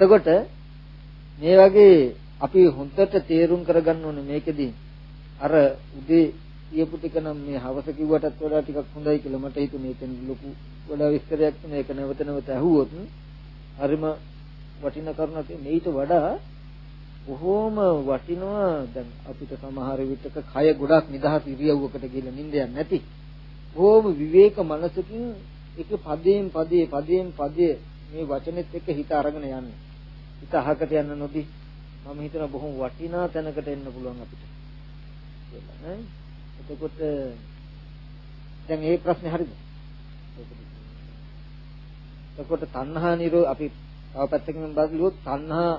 එතකොට මේ වගේ අපි හොඳට තේරුම් කරගන්න ඕනේ මේකෙදී. අර උදේ කියපු ටික නම් මේ හවස කිව්වටත් වඩා ටිකක් හොඳයි කියලා මට හිතුනේ. එතන ලොකු වඩා විස්තරයක් මේක නැවත නැවත ඇහුවොත් හරිම වටින කරුණක්. මේිට වඩා බොහෝම වටිනවා. දැන් අපිට සමහර විටක කය ගොඩක් නිදහස් ඉරියව්වකට ගිහලා නිින්දයක් නැති. බොහෝම විවේක මනසකින් එක පදයෙන් පදේ පදයෙන් පදේ මේ වචනෙත් එක්ක හිත අරගෙන යන්නේ. හිත අහකට යන්න නොදී මම හිතන බොහොම වටිනා තැනකට එන්න පුළුවන් අපිට කියලා නේ එතකොට දැන් මේ ප්‍රශ්නේ හරිද එතකොට තණ්හා නිරෝ අපි තව පැත්තකින් බලුවොත් තණ්හා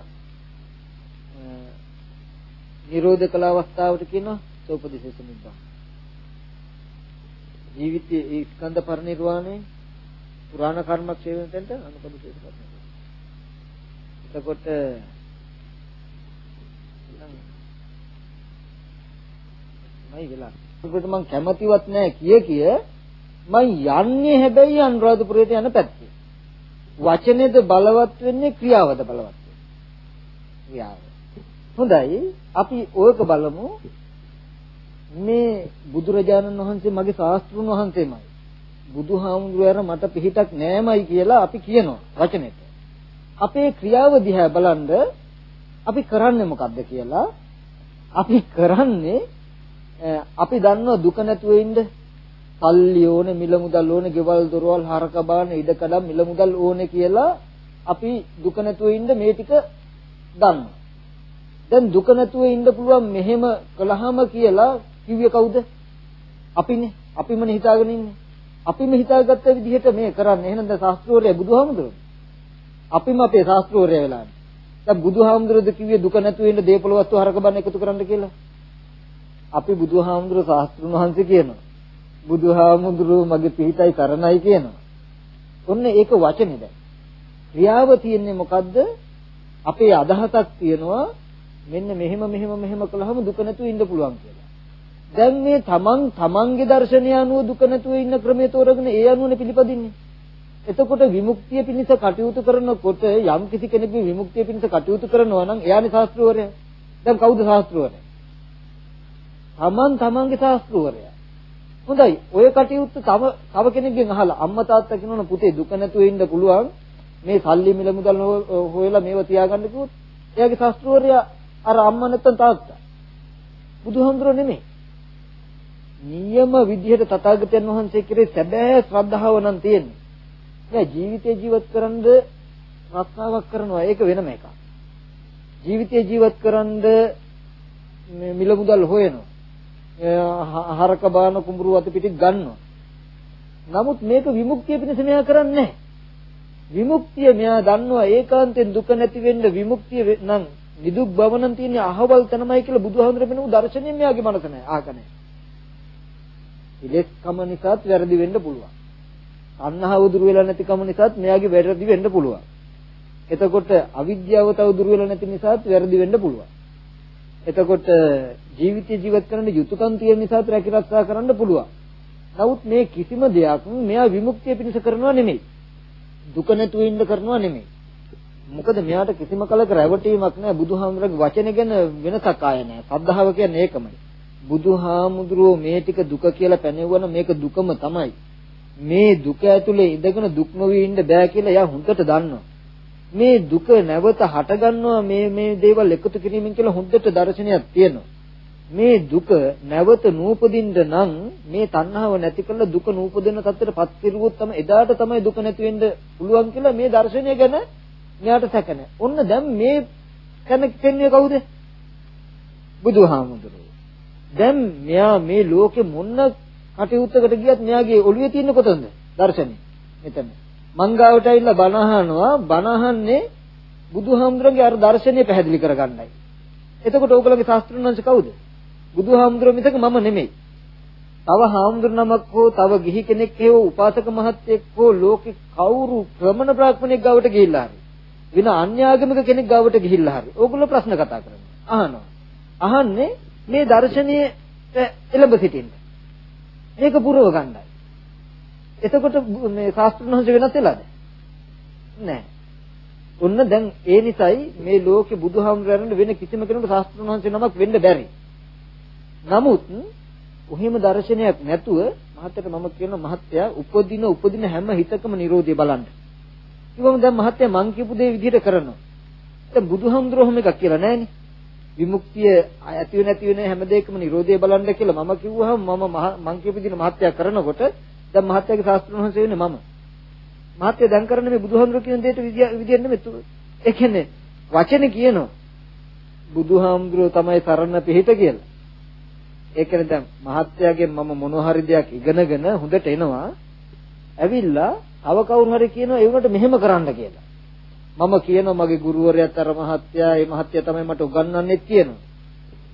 නිරෝධ කළ අවස්ථාවට කියනවා සෝපදිශේෂ නිබ්බාන. ජීවිතයේ ඒ ස්කන්ධ පරිනිර්වාණය පුරාණ කර්මක්ෂේපෙන්ට අනුපදිශේෂ කරනවා. එතකොට මයි වෙලා. ඒකට මම කැමතිවත් නැහැ කිය කිය මම යන්නේ හැබැයි අනුරාධපුරයට යන පැත්තේ. වචනේද බලවත් වෙන්නේ ක්‍රියාවද බලවත් වෙන්නේ? ක්‍රියාව. හොඳයි අපි ඕක බලමු මේ බුදුරජාණන් වහන්සේ මගේ ශාස්ත්‍රුන් වහන්සේමයි බුදුහාමුදුරුවෝ මට පිහිටක් නෑමයි කියලා අපි කියනවා වචනෙට අපේ ක්‍රියාව දිහා බලනද අපි කරන්නේ මොකද්ද කියලා අපි කරන්නේ අපි දන්නවා දුක නැතුව ඉන්න සල්ලි ඕනේ මිල මුදල් ඕනේ ගෙවල් දොරවල් හරක බාන ඉඩකඩම් මිල මුදල් ඕනේ කියලා අපි දුක නැතුව ඉන්න මේ ටික දන්නවා දැන් දුක නැතුව ඉන්න පුළුවන් මෙහෙම කළාම කියලා කිව්වේ කවුද? අපිනේ. අපිමනේ හිතාගෙන ඉන්නේ. අපිම හිතාගත්ත විදිහට මේ කරන්නේ. එහෙනම් දැන් ශාස්ත්‍රෝරය බුදුහාමුදුරුවෝ. අපිම අපේ ශාස්ත්‍රෝරය වෙලා. දැන් බුදුහාමුදුරුවෝද කිව්වේ දුක නැතුව ඉන්න දේපල වස්තු හරක බන්න එකතු කරන්න කියලා. අපි බුදුහාමුදුරුවෝ ශාස්ත්‍රුන් වහන්සේ කියනවා. බුදුහාමුදුරුවෝ මගේ පිහිටයි කරණයි කියනවා. ඔන්න ඒක වචනේ දැන්. ක්‍රියාව තියෙන්නේ මොකද්ද? අපේ අදහසක් තියෙනවා මෙන්න මෙහෙම මෙහෙම මෙහෙම කළාම දුක නැතුව ඉන්න පුළුවන් කියලා. දැන් මේ තමන් තමන්ගේ දර්ශනය අනුව දුක නැතුව ඉන්න ක්‍රමයේ තෝරගෙන ඒ අනුවනේ පිළිපදින්නේ. එතකොට විමුක්තිය පිණිස කටයුතු කරනකොට යම් කිසි කෙනෙකුගේ විමුක්තිය පිණිස කටයුතු කරනවා නම් එයානේ ශාස්ත්‍රවරයා. දැන් කවුද ශාස්ත්‍රවරයා? තමන් තමන්ගේ ශාස්ත්‍රවරයා. හොඳයි. ඔය කටයුත්ත තව තව කෙනෙක්ගෙන් අහලා අම්මා තාත්තා කියනවනේ පුතේ දුක නැතුව ඉන්න පුළුවන්. මේ සල්ලි මිල මුදල් හොයලා මේව තියාගන්න කිව්වොත් එයාගේ ශාස්ත්‍රවරයා අර අම්මා නැත්තම් තාත්තා. බුදුහාමුදුරුවෝ නෙමෙයි. නියම විදිහට තථාගතයන් වහන්සේ කෙරේ සැබෑ ශ්‍රද්ධාව නම් තියෙන්නේ. නෑ ජීවිතේ ජීවත් කරන්ද රස්සාවක් කරනවා ඒක වෙනම එකක්. ජීවිතේ ජීවත් කරන්ද මිල මුදල් හොයනවා. හරක බාන කුඹුරු අත පිටි ගන්නවා. නමුත් මේක විමුක්තිය පිණිස මෙයා කරන්නේ නැහැ. විමුක්තිය මෙයා දන්නවා ඒකාන්තයෙන් දුක නැති වෙන්න විමුක්තිය නම් නිදුක් බව නම් තියෙන්නේ අහවල් තැනමයි කියලා බුදුහාමුදුර වෙනු දර්ශනයෙන් මෙයාගේ මනස නැහැ ආක නැහැ. ඉලෙක්කම නිසාත් වැරදි වෙන්න පුළුවන්. අන්නහව දුර වෙලා නැති කම නිසාත් මෙයාගේ වැරදි වෙන්න පුළුවන්. එතකොට අවිද්‍යාව තව දුර වෙලා නැති නිසාත් වැරදි වෙන්න පුළුවන්. එතකොට ජීවිතය ජීවත් කරන්න යුතුයකම් තියෙන නිසාත් රැකිරක්ෂා කරන්න පුළුවන්. නමුත් මේ කිසිම දෙයක් මෙයා විමුක්තිය පිණිස කරනවා නෙමෙයි. දුක නැතුව ඉන්න කරනවා නෙමෙයි. මොකද මෙයාට කිසිම කලක රැවටීමක් නැහැ බුදුහාමුදුරගේ වචන ගැන වෙනසක් ආය නැහැ. සද්ධාව කියන්නේ ඒකමයි. බුදුහාමුදුරුවෝ මේ ටික දුක කියලා පැනෙවන මේක දුකම තමයි. මේ දුක ඇතුලේ ඉඳගෙන දුක් නොවි ඉන්න බෑ කියලා එයා හොඳට දන්නවා. මේ දුක නැවත හටගන්නවා මේ මේ දේවල් එකතු කිරීමෙන් කියලා හොඳට දර්ශනයක් තියෙනවා. මේ දුක නැවත නූපදින්න නම් මේ තණ්හාව නැති කරලා දුක නූපදින තත්ත්වයට පත් කෙරුවොත් තමයි එදාට තමයි දුක නැති වෙන්න පුළුවන් කියලා මේ දර්ශනය ගැන මෙයාට සැක නැහැ. ඔන්න දැන් මේ කෙනෙක් කියන්නේ කවුද? බුදුහාමුදුරුවෝ. දැන් මෙයා මේ ලෝකෙ මොන්න කටයුත්තකට ගියත් මෙයාගේ ඔළුවේ තියෙන කොතනද? දර්ශනේ. මෙතන. මංගාවට ඇවිල්ලා බණ අහනවා බණ අහන්නේ බුදුහාමුදුරන්ගේ අර දර්ශනය පැහැදිලි කරගන්නයි. එතකොට ඕගොල්ලෝගේ ශාස්ත්‍රඥාන්ස කවුද? බුදුහාමුදුරුවෝ මිසක මම නෙමෙයි. තව හාමුදුර නමක් හෝ තව ගිහි කෙනෙක් හෝ උපාසක මහත්තයෙක් හෝ ලෝකේ කවුරු ක්‍රමන බ්‍රාහ්මණයෙක් ගාවට ගිහිල්ලා හරි වෙන අන්‍යාගමික කෙනෙක් ගාවට ගිහිල්ලා හරි ඕගොල්ලෝ ප්‍රශ්න කතා කරනවා. අහනවා. අහන්නේ මේ දර්ශනීයට එළඹ සිටින්න. මේක පුරව ගන්නයි. එතකොට මේ ශාස්ත්‍රඥ වෙනස් වෙලාද? නැහැ. ඔන්න දැන් ඒ නිසයි මේ ලෝකේ බුදුහාමුදුරන් වෙන කිසිම කෙනෙකුට ශාස්ත්‍රඥ වහන්සේ නමක් වෙන්න බැරි. නමුත් ඔහෙම දර්ශනයක් නැතුව මහත්තයට මම කියන මහත්තයා උපදින උපදින හැම හිතකම Nirodhe බලන්න. කිව්වම දැන් මහත්තයා මං කියපු දේ විදිහට කරනවා. දැන් බුදුහාමුදුරුවෝ එකක් කියලා නෑනේ. විමුක්තිය ඇති වෙ නැති වෙන හැම දෙයකම Nirodhe බලන්න කියලා මම කිව්වහම මම මං කියපු විදිහට මහත්තයා කරනකොට දැන් මහත්තයාගේ ශාස්ත්‍රඥ වහන්සේ වෙන්නේ මම. මහත්තයා දැන් කරන්නේ මේ බුදුහාමුදුරුවෝ කියන දෙයට විදියට නෙමෙයි. ඒ කියන්නේ වචනේ කියනවා බුදුහාමුදුරුවෝ තමයි සරණ පිහිට කියලා. ඒ කියන්නේ දැන් මහත්යාගෙන් මම මොන හරි දෙයක් ඉගෙනගෙන හොඳට එනවා. ඇවිල්ලා තව කවුරු හරි කියනවා ඒ උනට මෙහෙම කරන්න කියලා. මම කියනවා මගේ ගුරුවරයාත් අර මහත්යා ඒ මහත්යා තමයි මට උගන්වන්නේ කියනවා.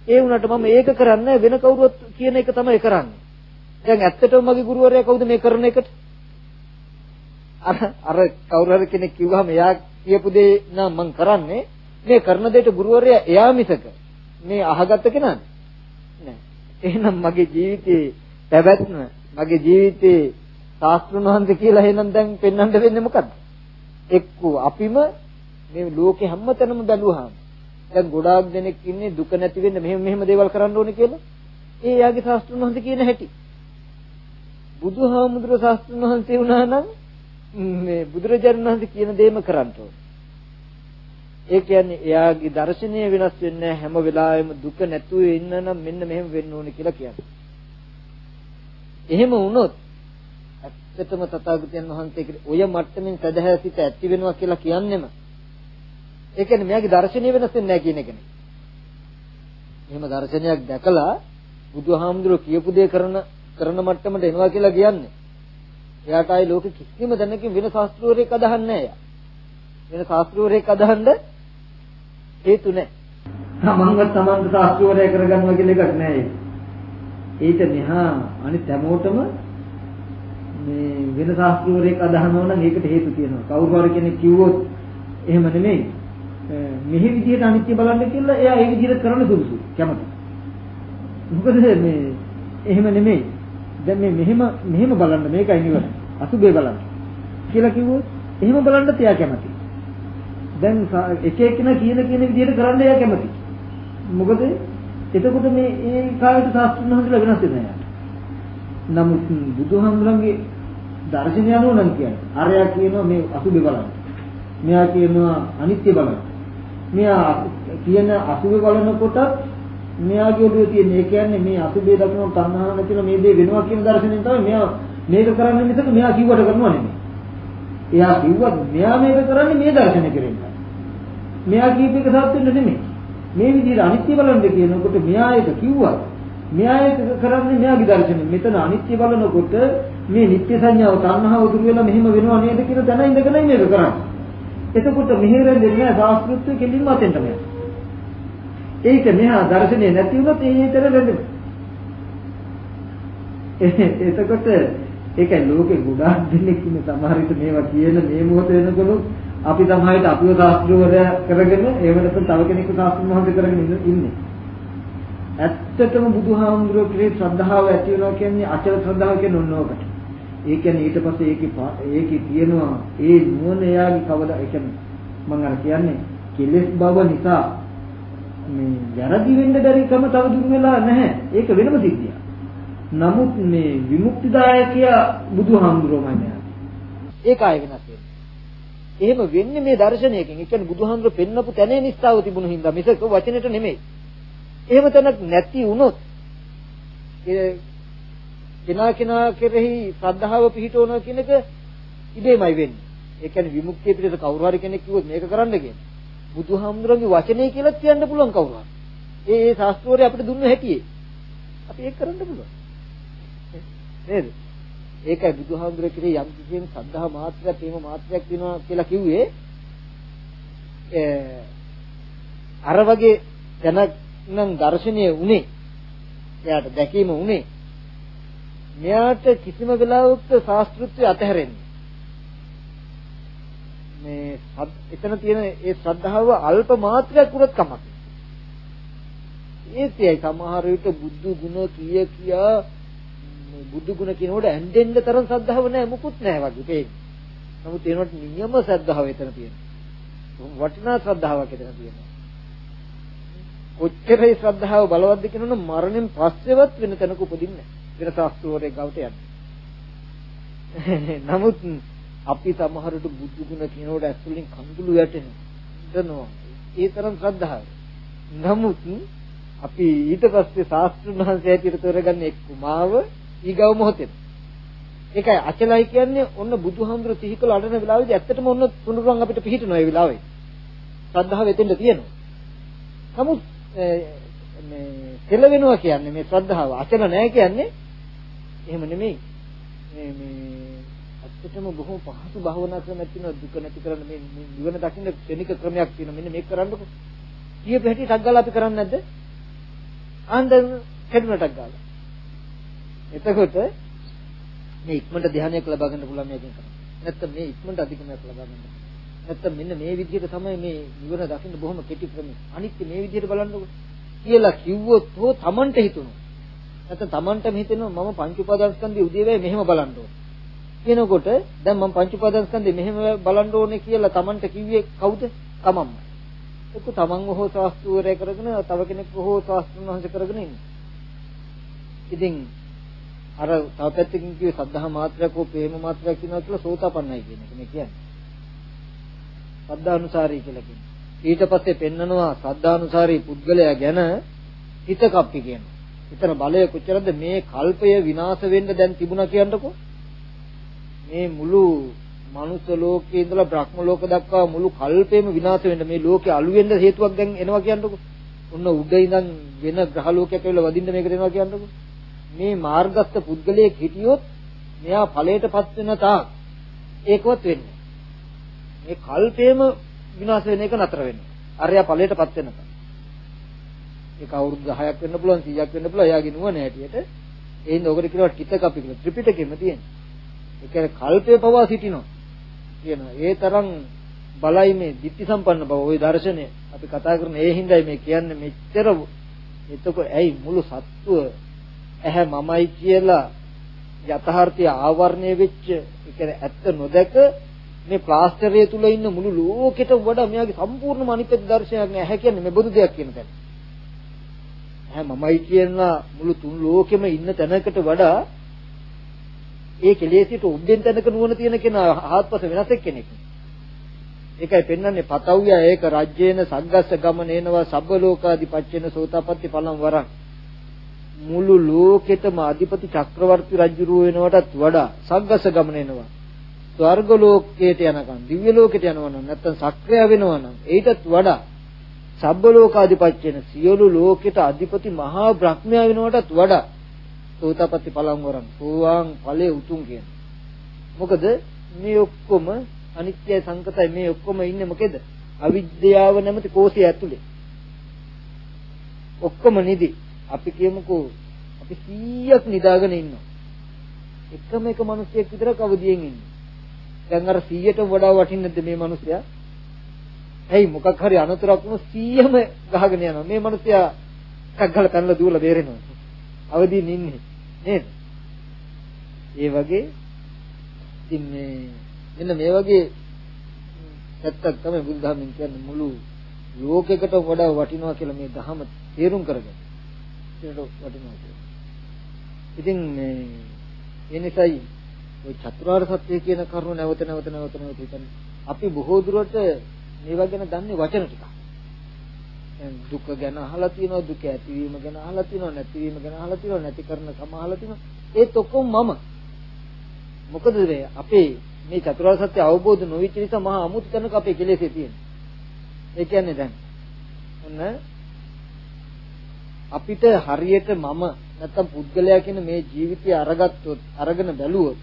ඒ වුණාට මම ඒක කරන්නේ වෙන කවුරුත් කියන එක තමයි කරන්නේ. දැන් ඇත්තටම මගේ ගුරුවරයා කවුද මේ කරන එකට? අර අර කවුරු හරි කෙනෙක් කිව්වහම එයා කියපු දේ නම් මම කරන්නේ මේ කරන දෙයට ගුරුවරයා එයා මිසක මේ අහගත්ත කෙනාද? නෑ. එහෙනම් මගේ ජීවිතේ පැවැත්ම මගේ ජීවිතේ ශාස්ත්‍රඥ වහන්සේ කියලා එහෙනම් දැන් පෙන්වන්න වෙන්නේ මොකද්ද? එක්කෝ අපිම මේ ලෝකේ හැමතැනම බැලුවාම දැන් ගොඩාක් දෙනෙක් ඉන්නේ දුක නැති වෙන්න මෙහෙම මෙහෙම දේවල් කරන්න ඕනේ කියලා. ඒ යාගේ ශාස්ත්‍රඥ වහන්සේ කියන හැටි. බුදුහාමුදුර ශාස්ත්‍රඥ වහන්සේ වුණා නම් මේ බුදුරජාණන් වහන්සේ කියන දේම කරන්න ඕනේ. ඒ කියන්නේ එයාගේ දර්ශනය වෙනස් වෙන්නේ හැම වෙලාවෙම දුක නැතුව ඉන්න නම් මෙන්න මෙහෙම වෙන්න ඕනේ කියලා කියන්නේ. එහෙම වුණොත් ඇත්තටම තථාගතයන් වහන්සේ ඔය මට්ටමින් සදහැසිත ඇති වෙනවා කියලා කියන්නෙම ඒ කියන්නේ මෙයාගේ දර්ශනය වෙනස් වෙන්නේ නැහැ කියන එකනේ. එහෙම දර්ශනයක් දැකලා බුදුහාමුදුරුවෝ කියපු දේ කරන කරන මට්ටමට එනවා කියලා කියන්නේ. එයාට ආයේ ලෝකෙ කිසිම දැනකින් වෙන ශාස්ත්‍රවරයෙක් අදහන්නේ නැහැ. වෙන ශාස්ත්‍රවරයෙක් අදහන්න හේතු නැහැ. තමන්ව තමන්ට ශාස්ත්‍රවරය කරගන්නවා කියලා එකක් නැහැ. ඊට මෙහා අනිත් හැමෝටම මේ වෙන ශාස්ත්‍රවරයෙක් අදහනවා නම් ඒකට හේතු තියෙනවා. කවුරු හරි කෙනෙක් කිව්වොත් එහෙම නෙමෙයි. මෙහි විදියට අනිත්‍ය බලන්න කියලා එයා ඒ විදියට කරන්න සුදුසු. කැමති. මොකද මේ එහෙම නෙමෙයි. දැන් මේ මෙහෙම මෙහෙම බලන්න මේකයි නිවන. අසුබේ බලන්න. කියලා කිව්වොත් එහෙම බලන්න තියා කැමති. දැන් එක එක්කෙනා කියන කියන විදිහට කරන්න එයා කැමති. මොකද එතකොට මේ ඒ කාලේට ශාස්ත්‍රඥ හඳුලා වෙනස් වෙනවා. නමුත් බුදුහාමුදුරන්ගේ දර්ශනය අනුව නම් කියන්නේ අරයා කියනවා මේ අසුබේ බලන්න. මෙයා කියනවා අනිත්‍ය බලන්න. මෙයා කියන අසුබේ බලනකොට මෙයාගේ ඔළුවේ තියෙන ඒ කියන්නේ මේ අසුබේ දකින්න තණ්හාව නැතිව මේ දේ වෙනවා කියන දර්ශනයෙන් තමයි මෙයා මේක කරන්නේ මිසක මෙයා කිව්වට කරනවා නෙමෙයි. එයා කිව්වත් මෙයා මේක කරන්නේ මේ දර්ශනය කෙරෙන්න. මෙයා කීප එක සත්‍ය නෙමෙයි. මේ විදිහට අනිත්‍ය බලන්න කියනකොට මෙයා ඒක කිව්වා. මෙයා ඒක කරන්නේ මෙයාගේ දර්ශනය. මෙතන අනිත්‍ය බලනකොට මේ නිත්‍ය සංඥාව තණ්හාව දුර වෙලා මෙහෙම වෙනව නේද කියලා දැන ඉඳගෙනයි මේක කරන්නේ. එතකොට මෙහෙරෙන්නේ නැහැ සාස්කෘතිය කෙලින්ම අතෙන්ටම යනවා. ඒක මෙහා දර්ශනේ නැති වුණොත් ඒ හේතර වෙන්නේ. එතකොට ඒකයි ලෝකේ ගොඩාක් දෙනෙක් ඉන්නේ සමහර විට මේවා කියන මේ මොහොත වෙනකොට අපි සමහරවිට අපිව ශාස්ත්‍රවරයා කරගෙන ඒව නැත්නම් තව කෙනෙක්ව ශාස්ත්‍රඥ මහන්සිය කරගෙන ඉන්නේ. ඇත්තටම බුදුහාමුදුරුවෝ කෙරේ ශ්‍රද්ධාව ඇති වෙනවා කියන්නේ අචල ශ්‍රද්ධාව කියන්නේ ඔන්නෝකට. ඒ කියන්නේ ඊට පස්සේ ඒකේ ඒකේ තියෙනවා ඒ නුවණ එයාගේ කවදා ඒ කියන්නේ මම අර කියන්නේ කෙලෙස් බව නිසා මේ වැරදි වෙන්න බැරිකම තව දුරු වෙලා නැහැ. ඒක වෙනම සිද්ධියක්. නමුත් මේ විමුක්තිදායකයා බුදුහාමුදුරුවෝමයි නෑ. ඒක ආයෙ වෙනස් වෙනවා. එහෙම වෙන්නේ මේ දර්ශනයකින්. ඒ කියන්නේ බුදුහාමුදුරුවෝ පෙන්නපු තැනේ නිස්සාව තිබුණු හින්දා මිසක වචනෙට නෙමෙයි. එහෙම තැනක් නැති වුණොත් ඒ කෙනා කෙනා කෙරෙහි ශ්‍රද්ධාව පිහිටවනවා කියන එක ඉබේමයි වෙන්නේ. ඒ කියන්නේ විමුක්තිය පිටත කවුරු හරි කෙනෙක් කිව්වොත් මේක කරන්න කියන. බුදුහාමුදුරන්ගේ වචනේ කියලා කියන්න පුළුවන් කවුරු හරි. ඒ ඒ ශාස්ත්‍රෝරය අපිට දුන්න හැටියේ. අපි ඒක කරන්න පුළුවන්. නේද? ඒකයි බුදුහාමුදුරේ කිරේ යම් කිසිම සද්ධා මාත්‍රයක් ප්‍රේම මාත්‍රයක් වෙනවා කියලා කිව්වේ අර වගේ දැනක් නම් දර්ශනීය උනේ එයාට දැකීම උනේ මෙයාට කිසිම වෙලාවක ශාස්ත්‍රුත්වය අතහැරෙන්නේ මේ එතන තියෙන ඒ ශ්‍රද්ධාව අල්ප මාත්‍රයක් උනත් කමක් ඒකයි සමහර විට බුදු ගුණ කිය කියා බුදු ගුණ කියනකොට ඇඬෙන්න තරම් ශ්‍රද්ධාව නැහැ මුකුත් නැහැ වගේ පේන්නේ. නමුත් ඒනොට නියම ශ්‍රද්ධාව එතන තියෙනවා. වටිනා ශ්‍රද්ධාවක් එතන තියෙනවා. කොච්චරයි ශ්‍රද්ධාව බලවත්ද කියනොත් මරණයෙන් පස්සෙවත් වෙන තැනක උපදින්නේ නැහැ. වෙන ශාස්ත්‍රෝරේ ගාවට යන්නේ. නමුත් අපි සමහරට බුදු ගුණ කියනකොට ඇස්වලින් කඳුළු වැටෙනවා. ඒ තරම් ශ්‍රද්ධාව. නමුත් අපි ඊට පස්සේ ශාස්ත්‍රඥ වහන්සේ ඇටියට තෝරගන්නේ කුමාව ඊගව මොහොතේ. ඒකයි අචලයි කියන්නේ ඔන්න බුදුහාමුදුර සිහි කළ අඩන වෙලාවේදී ඇත්තටම ඔන්න තුනුරුවන් අපිට පිහිටනවා ඒ වෙලාවේ. ශ්‍රද්ධාව එතෙන්ද තියෙනවා. නමුත් මේ තෙල වෙනවා කියන්නේ මේ ශ්‍රද්ධාව අචල නැහැ කියන්නේ එහෙම නෙමෙයි. මේ මේ ඇත්තටම බොහෝ පහසු භාවනා ක්‍රමයක් තියෙනවා දුක නැති කරන්න මේ නිවන දකින්න ක්ෂණික ක්‍රමයක් තියෙනවා. මෙන්න මේක කරන්නකො. කීප හැටි ටක් ගාලා අපි කරන්නේ නැද්ද? ආන්දර කැඩුනටක් ගාලා. එතකොට මේ ඉක්මනට ධානයක් ලබා ගන්න පුළුවන් මේකෙන් කරන්නේ. නැත්තම් මේ ඉක්මනට අධිකමයක් ලබා ගන්න. නැත්තම් මෙන්න මේ විදිහට තමයි මේ නිවන දකින්න බොහොම කෙටි ක්‍රමය. අනිත්‍ය මේ විදිහට බලන්නකො කියලා කිව්වොත් හෝ Tamanට හිතුණා. නැත්නම් Tamanටම හිතෙනවා මම පංච උපාදානස්කන්ධය උදේවැය මෙහෙම බලන්න ඕනේ. කියනකොට දැන් මම පංච උපාදානස්කන්ධය මෙහෙම බලන්න ඕනේ කියලා Tamanට කිව්වේ කවුද? තමන්ම. එක්ක තමන්ව හෝ ශාස්ත්‍රූරය කරගෙන තව කෙනෙක් හෝ ශාස්ත්‍රඥ වහන්සේ කරගෙන ඉන්නේ. ඉතින් අර තව පැත්තකින් කිව්වේ සද්ධා මාත්‍රයක් හෝ ප්‍රේම මාත්‍රයක් කියනවා කියලා සෝතාපන්නයි කියන එක මේ කියන්නේ. සද්ධානුසාරී කියලා කියන්නේ. ඊට පස්සේ පෙන්නනවා සද්ධානුසාරී පුද්ගලයා ගැන හිත කප්පි කියනවා. හිතන බලය කොච්චරද මේ කල්පය විනාශ වෙන්න දැන් තිබුණා කියන්නකෝ. මේ මුළු මනුස්ස ලෝකේ ඉඳලා බ්‍රහ්ම ලෝක දක්වා මුළු කල්පෙම විනාශ වෙන්න මේ ලෝකේ අලු වෙන්න හේතුවක් දැන් එනවා කියන්නකෝ. ඔන්න උඩ ඉඳන් වෙන ග්‍රහ ලෝකයක් ඇවිල්ලා වදින්න මේක දෙනවා කියන්නකෝ. මේ මාර්ගස්ත පුද්ගලයෙක් හිටියොත් මෙයා ඵලයටපත් වෙන තාක් ඒකවත් වෙන්නේ. මේ කල්පේම විනාශ වෙන එක නතර වෙන්නේ. අරයා ඵලයටපත් වෙනකම්. ඒක අවුරුදු 10ක් වෙන්න පුළුවන් 100ක් වෙන්න පුළුවන් එයාගේ නුවණ හැටියට. ඒ හින්දා ඔකට කියනවා ටිතක අපි කියලා ත්‍රිපිටකෙම තියෙනවා. ඒ කියන්නේ කල්පය පවා සිටිනවා. කියනවා. ඒ තරම් බලයි මේ ditthi සම්පන්න බව ওই දර්ශනය අපි කතා කරන ඒ හින්දායි මේ කියන්නේ මෙච්චර එතකොට ඇයි මුළු සත්ව ඇහැ මමයි කියලා යථාර්ථය ආවරණය වෙච්ච ඒ කියන්නේ ඇත්ත නොදක මේ ප්ලාස්ටරය තුල ඉන්න මුළු ලෝකෙට වඩා මෙයාගේ සම්පූර්ණම අනිත්‍ය දර්ශනයක් නෑ ඇහැ කියන්නේ මේ බොදු දෙයක් කියන තැන. ඇහැ මමයි කියන මුළු තුන් ලෝකෙම ඉන්න තැනකට වඩා ඒ කෙලෙසිට උද්දෙන් තැනක නුවණ තියෙන කෙනා ආත්පස වෙනස් කෙනෙක්. ඒකයි පෙන්වන්නේ පතව්‍ය ඒක රජ්‍යේන සග්ගස්ස ගමනේනවා සබ්බ ලෝකාදිපච්චේන සෝතාපට්ටි පලම් වරන්. මුළු ලෝකෙටම අධිපති චක්‍රවර්ති රජුරුව වෙනවටත් වඩා සග්ගස්ස ගමනේනවා. ස්වර්ග ලෝකයට යනකම් දිව්‍ය ලෝකයට යනවා නම් නැත්නම් සක්‍රිය වෙනවා නම් ඊටත් වඩා සබ්බ ලෝකාදිපච්චේන සියලු ලෝකෙට අධිපති මහා බ්‍රහ්මයා වෙනවටත් වඩා සෝතාපට්ටි පලම් වරන් සෝවාන් ඵලයේ උතුම් කියන. මොකද මේ ඔක්කොම අනිත්‍යයි සංකතයි මේ ඔක්කොම ඉන්නේ මොකේද? අවිද්‍යාව නැමැති කෝෂය ඇතුලේ. ඔක්කොම නිදි. අපි කියමුකෝ අපි 100ක් නිදාගෙන ඉන්නවා. එකම එක මිනිහෙක් විතර කවදියෙන් ඉන්නේ. දැන් අර 100ට වඩා වටින්නද මේ මිනිසයා? ඇයි මොකක් හරි අනතුරක් වුණොත් 100ම ගහගෙන යනවා. මේ මිනිසයා එකක් ගහලා පැනලා දුවලා බේරෙනවා. අවදීන් ඉන්නේ. නේද? ඒ වගේ ඉතින් මේ මෙන්න මේ වගේ ඇත්තක් තමයි බුදුදහමෙන් කියන්නේ මුළු ලෝකයකට වඩා වටිනවා කියලා මේ ධහම තේරුම් කරගන්න. ඒකට වටිනවා කියලා. ඉතින් මේ ඒ නිසායි ওই චතුරාර්ය සත්‍ය කියන කරුණ නැවත නැවත නැවත නැවත හිතන්නේ. අපි බොහෝ දුරට මේවා ගැන දන්නේ වචන ටිකක්. දුක ගැන අහලා තියෙනවා දුක ඇතිවීම ගැන අහලා තියෙනවා නැතිවීම ගැන අහලා තියෙනවා නැති කරන කම අහලා තියෙනවා. ඒත් ඔක්කොම මම. මොකද මේ අපේ මේ චතුරාර්ය සත්‍ය අවබෝධ නොවිච්ච නිසා මහා අමුතු තැනක අපේ කෙලෙසේ තියෙනවා. ඒ කියන්නේ දැන් ඔන්න අපිට හරියට මම නැත්තම් පුද්ගලයා කියන මේ ජීවිතය අරගත්තොත් අරගෙන බැලුවොත්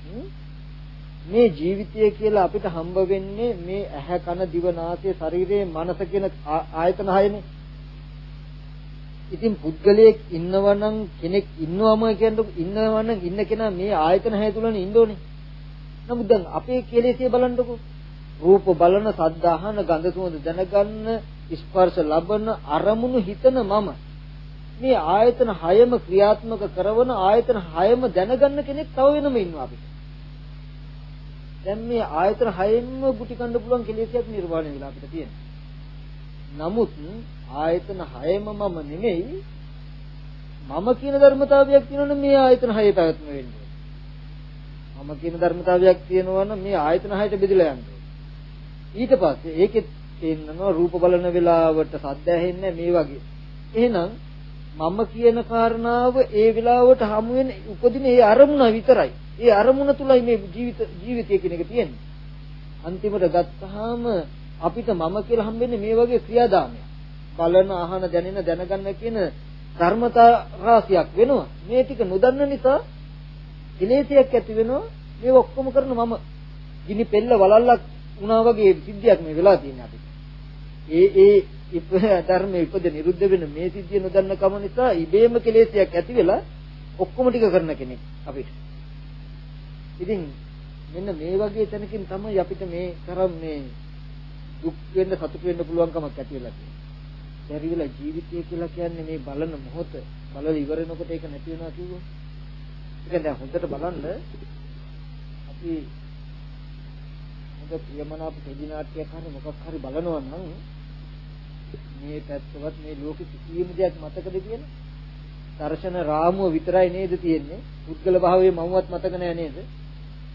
මේ ජීවිතය කියලා අපිට හම්බ වෙන්නේ මේ ඇහැ කන දිව නාසය ශරීරය මනස කියන ආයතන හයනේ ඉතින් පුද්ගලයෙක් ඉන්නවනම් කෙනෙක් ඉන්නවම කියන්නේ ඉන්නවනම් ඉන්න කෙනා මේ ආයතන හය තුලනේ ඉන්න ඕනේ. නමුත් දැන් අපේ කෙලෙසේ බලන්නකෝ. රූප බලන, සද්ද අහන, ගඳ සුවඳ දැනගන්න, ස්පර්ශ ලබන, අරමුණු හිතන මම. මේ ආයතන හයම ක්‍රියාත්මක කරන ආයතන හයම දැනගන්න කෙනෙක් තව වෙනම ඉන්නවා අපිට. දැන් මේ ආයතන හයෙන්ම ගුටි කන්න පුළුවන් කෙලෙසයක් නිර්වාණය වෙලා අපිට තියෙනවා. නමුත් ආයතන හයම මම නෙමෙයි මම කියන ධර්මතාවයක් තියෙනවනේ මේ ආයතන හයේ පැවැත්ම වෙන්නේ. මම කියන ධර්මතාවයක් තියෙනවා නම් මේ ආයතන හයට බෙදලා යන්නේ. ඊට පස්සේ ඒකෙත් තේන්නනවා රූප බලන වෙලාවට සද්ද ඇහෙන්නේ මේ වගේ. එහෙනම් මම කියන කාරණාව ඒ වෙලාවට හමු වෙන උපදින ඒ අරමුණ විතරයි. ඒ අරමුණ තුලයි මේ ජීවිත ජීවිතය කියන එක තියෙන්නේ. අන්තිමට ගත්තාම අපිට මම කියලා හම්බෙන්නේ මේ වගේ ක්‍රියාදාමයක්. බලන, අහන, දැනෙන, දැනගන්න කියන ධර්මතා රාශියක් වෙනවා. මේ ටික නොදන්න නිසා කෙලෙසයක් ඇති වෙනවා. මේ ඔක්කොම කරන මම ගිනි පෙල්ල වලල්ලක් වුණා වගේ සිද්ධියක් මේ වෙලා තියෙන්නේ අපිට. ඒ ඒ ධර්මයේ ඉපද නිරුද්ධ වෙන මේ සිද්ධිය නොදන්න කම නිසා ඉබේම කෙලෙසයක් ඇති වෙලා ඔක්කොම ටික කරන කෙනෙක් අපිට. ඉතින් මෙන්න මේ වගේ තැනකින් තමයි අපිට මේ තරම් මේ දුක් වෙන්න සතුට වෙන්න පුළුවන්කමක් ඇති වෙලා තියෙන්නේ. බැරි වෙලා ජීවිතය කියලා කියන්නේ මේ බලන මොහොත බලලා ඉවර වෙනකොට ඒක නැති වෙනවා කිව්වොත්. ඒක දැන් හොඳට බලන්න අපි හොඳ ප්‍රියමනාප ටෙලි නාට්‍යයක් හරි මොකක් හරි බලනවා නම් මේ පැත්තවත් මේ ලෝකෙ කිසිම දෙයක් මතකද කියලා දර්ශන රාමුව විතරයි නේද තියෙන්නේ පුද්ගල භාවයේ මමවත් මතක නෑ නේද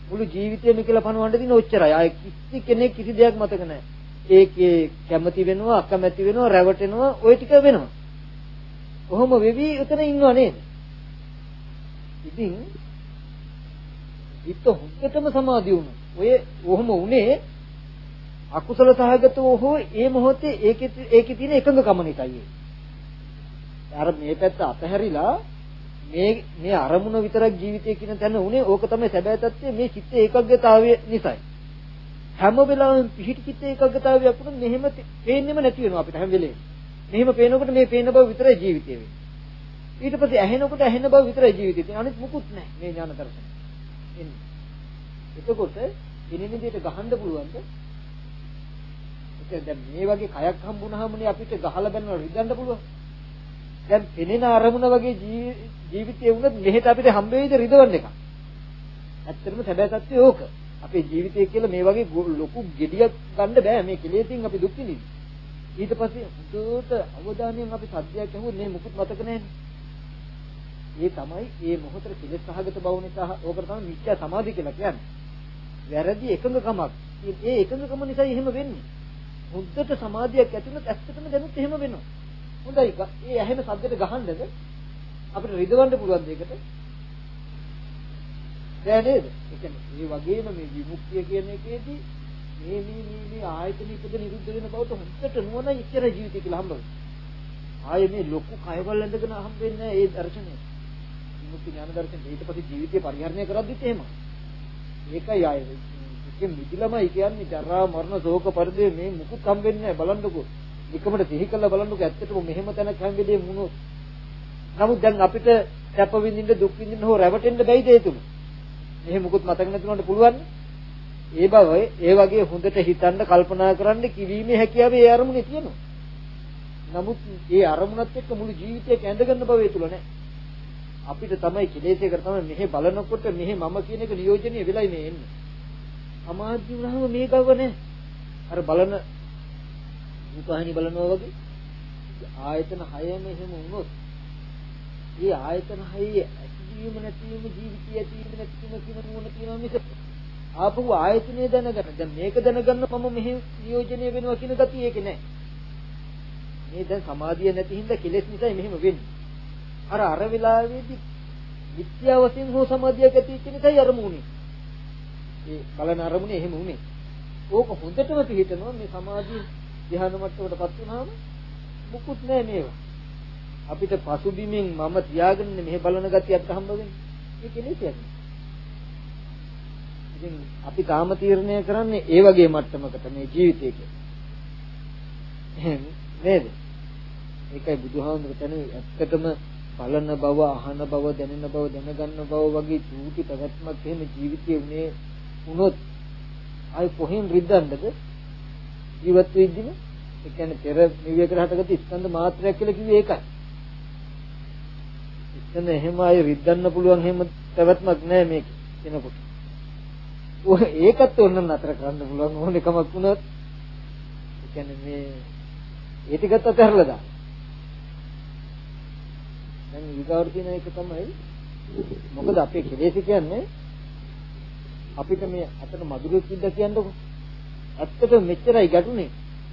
මුළු ජීවිතේම කියලා පනවන්න දින ඔච්චරයි ආයේ කිසි කෙනෙක් කිසි දෙයක් මතක නෑ ඒකේ කැමති වෙනවා අකමැති වෙනවා රැවටෙනවා ওই ටික වෙනවා. කොහොම වෙවි උතන ඉන්නව නේද? ඉතින් හිත හොද්දටම සමාධිය වුණා. ඔය කොහොම උනේ අකුසල සහගතව හෝ ඒ මොහොතේ ඒකේ ඒකේ තියෙන එකඟකම නිසායි. අර මේ පැත්ත අතහැරිලා මේ මේ අරමුණ විතරක් ජීවිතය කියන තැන උනේ ඕක තමයි සැබෑ තත්ත්වය මේ චිත්ත ඒකග්ගතාවය නිසායි. හැම වෙලාවෙම පිහිටි චිත්ත ඒකාග්‍රතාවයක් වුණොත් මෙහෙම පේන්නෙම නැති වෙනවා අපිට හැම වෙලේම. මෙහෙම පේනකොට මේ පේන බව විතරයි ජීවිතය වෙන්නේ. ඊට පස්සේ ඇහෙනකොට ඇහෙන බව විතරයි ජීවිතය තියෙන්නේ. අනිත් මුකුත් නැහැ මේ ඥාන දර්ශනය. එන්නේ. එතකොට පිනින දෙයට ගහන්න පුළුවන්ද? ඒක දැන් මේ වගේ කයක් හම්බුනහමනේ අපිට ගහලා බැලනවා රිදන්න පුළුවන්. දැන් පෙනෙන අරමුණ වගේ ජීවිතයේ වුණත් මෙහෙට අපිට හම්බ වෙයිද රිදවන්න එක. ඇත්තටම සැබෑ තත්ත්වය ඕක. අපේ ජීවිතය කියලා මේ වගේ ලොකු gediyak ගන්න බෑ මේ කෙලෙසින් අපි දුක් විඳින්නේ. ඊට පස්සේ හුදුට අවධානයෙන් අපි සත්‍යයක් අහුවොත් මේ මුකුත් මතක නැහැනේ. ඒ තමයි මේ මොහොතේ කෙලෙස් සහගත බව නිසා ඕකට තමයි මිත්‍යා සමාධිය කියලා කියන්නේ. වැරදි එකඟකමක්. ඒ එකඟකම නිසා එහෙම වෙන්නේ. හුද්දට සමාධියක් ඇති වුණොත් ඇත්තටම දැනුත් එහෙම වෙනවා. හොඳයි. ඒ ඇහෙන සද්දෙට ගහන්නද අපිට රිදවන්න පුළුවන් දෙයකට නෑ නේද? ඒ කියන්නේ මේ වගේම මේ විමුක්තිය කියන එකේදී මේ මේ මේ මේ ආයතන ඉපද නිරුද්ධ වෙන බවට හොඳට නුවණ ඉච්චර ජීවිතය කියලා හම්බ වෙනවා. ආයේ මේ ලොකු කයවල ඇඳගෙන හම්බෙන්නේ ඒ දර්ශනය. විමුක්ති ඥාන දර්ශනය ඊට පස්සේ ජීවිතය පරිහරණය කරද්දිත් එහෙම. ඒකයි ආයේ ඒකෙන් මිදිලමයි කියන්නේ ජරා මරණ ශෝක පරිදේ මේ මුකුත් හම්බෙන්නේ නැහැ බලන්නකෝ. එකමඩ සිහි කළා බලන්නකෝ ඇත්තටම මෙහෙම තැනක් හැම්බෙදී මුණොත්. නමුත් දැන් අපිට සැප විඳින්න දුක් විඳින්න හෝ රැවටෙන්න බැයිද ඒ තුන? එහෙම මුකුත් මතක නැතුනට පුළුවන්. ඒ බව ඒ වගේ හොඳට හිතන්න කල්පනා කරන්න කිවීමේ හැකියාව ඒ අරමුණේ තියෙනවා. නමුත් ඒ අරමුණත් එක්ක මුළු ජීවිතය කැඳගන්න බව ඒ තුල නැහැ. අපිට තමයි කෙලෙසේකට තමයි මෙහෙ බලනකොට මෙහෙ මම කියන එක නියෝජනය වෙලයි මේ එන්නේ. අමාත්‍ය වුණාම මේ ගව නැහැ. අර බලන රූපහානි බලනවා වගේ. ආයතන හයම එහෙම වුණොත් ඒ ආයතන හයේ ඇතිවීම නැතිවීම ජීවිතය ඇතිවීම නැතිවීම කියන නුවණ තියෙනවා මිස ආපහු ආයතනය දැනගන්න. දැන් මේක දැනගන්න මම මෙහි නියෝජනය වෙනවා කියන ගතිය ඒක නෑ. මේ දැන් සමාධිය නැති හින්දා කෙලෙස් නිසා මෙහෙම වෙන්නේ. අර අර වෙලාවේදී විත්‍යා වශයෙන් හෝ සමාධියක් ඇති වෙච්ච නිසායි අරමුණේ ඒ බලන අරමුණේ එහෙම උනේ. ඕක හොඳටම පිළිහිටනවා මේ සමාධිය ධ්‍යාන මට්ටමකටපත් වුනහම මුකුත් නෑ මේවා අපිට පසුබිමින් මම තියාගෙන මෙහෙ බලන ගතිය අපිට හම්බ වෙන්නේ. මේ කෙලෙසයක්. ඉතින් අපි තාම තීරණය කරන්නේ ඒ වගේ මට්ටමකට මේ ජීවිතයක. නේද? ඒකයි බුදුහාමුදුරු කියන්නේ ඇත්තටම බලන බව, අහන බව, දැනෙන බව, දැනගන්න බව වගේ චූටි පැවැත්මක් එහෙම ජීවිතේ උනේ වුණොත් ආයි කොහෙන් රිද්දන්නද? ජීවත් වෙද්දිම ඒ කියන්නේ පෙර නිවියකට හටගත්ත ස්කන්ධ මාත්‍රයක් කියලා කිව්වේ ඒකයි. එතන එහෙම අය රිද්දන්න පුළුවන් එහෙම පැවැත්මක් නැහැ මේක කෙනෙකුට. ඔය ඒකත් ඕන නතර කරන්න පුළුවන් ඕනේ කමක් වුණොත්. ඒ කියන්නේ මේ ඒ ටිකත් අතහැරලා දාන්න. දැන් ඊගාවට තියෙන එක තමයි මොකද අපේ කෙලෙස් කියන්නේ අපිට මේ අතට මధుරෙක් ඉඳ කියන්නකො. ඇත්තට මෙච්චරයි ගැටුනේ.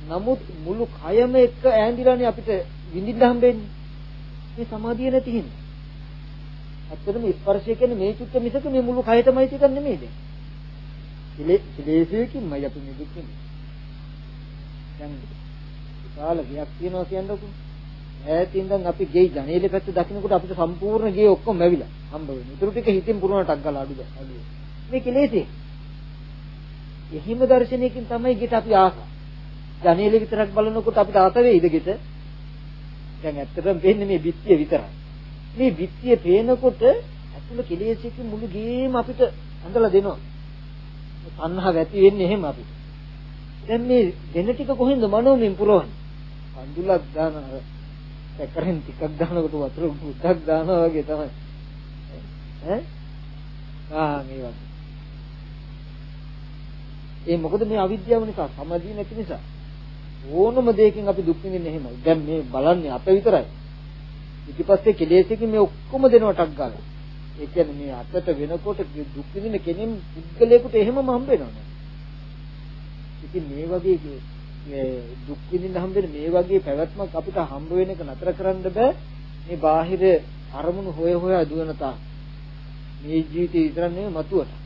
නමුත් මුළු කයම එක්ක ඈඳිලානේ අපිට විඳින්න හම්බෙන්නේ. මේ සමාධිය නැති හින්දා. ඇත්තටම ස්පර්ශය කියන්නේ මේ චුත්ත මිසක මේ මුළු කයටමයි තියක නෙමෙයි දැන්. කෙලෙසයකින්මයි අපි මේ දුක් විඳින්නේ. දැන් විශාල ගයක් තියෙනවා කියන්නකො. ඈතින් දැන් අපි ගෙයි ජනේලෙ පැත්ත දකින්නකොට අපිට සම්පූර්ණ ගේ ඔක්කොම වැවිලා හම්බ වෙනවා. ඊටු ටික හිතින් පුරවනටක් ගාලා අඩුද අඩුව. මේ කෙලෙසේ. එහිම දර්ශනයකින් තමයි ගෙට අපි ආසා. ජනේලෙ විතරක් බලනකොට අපිට ආස වෙයිද ගෙට? දැන් ඇත්තටම වෙන්නේ මේ බිත්තිය විතරයි. මේ බිත්තිය පේනකොට අතුල කෙලෙසකින් මුළු ගේම අපිට ඇඳලා දෙනවා. තණ්හාව ඇති වෙන්නේ එහෙම අපිට. දැන් මේ දෙන ටික කොහෙන්ද මනෝමෙන් පුරවන්නේ? අඳුලක් දාන සැකරෙන් ටිකක් දානකොට වතුර ගුටක් දානවා වගේ තමයි. ඈ? ආ මේ වගේ. ඒ මොකද මේ අවිද්‍යාව නිසා සමාධිය නැති නිසා ඕනම දෙයකින් අපි දුක් විඳින්නේ එහෙමයි. දැන් මේ බලන්නේ අප විතරයි. ඊටපස්සේ කෙලෙසකින් මේ ඔක්කොම දෙනවටක් ගාලා. ඒ කියන්නේ මේ අතට වෙනකොට දුක් විඳින කෙනෙක් පුද්ගලයෙකුට එහෙමම හම්බ වෙනවා. ඉතින් මේ වගේ මේ දුක් විඳින්න හම්බෙන මේ වගේ පැවැත්මක් අපිට හම්බ වෙන එක නතර කරන්න බෑ. මේ බාහිර අරමුණු හොය හොයා දුවන තා. මේ ජීවිතේ විතර නෙවෙයි මතුවට.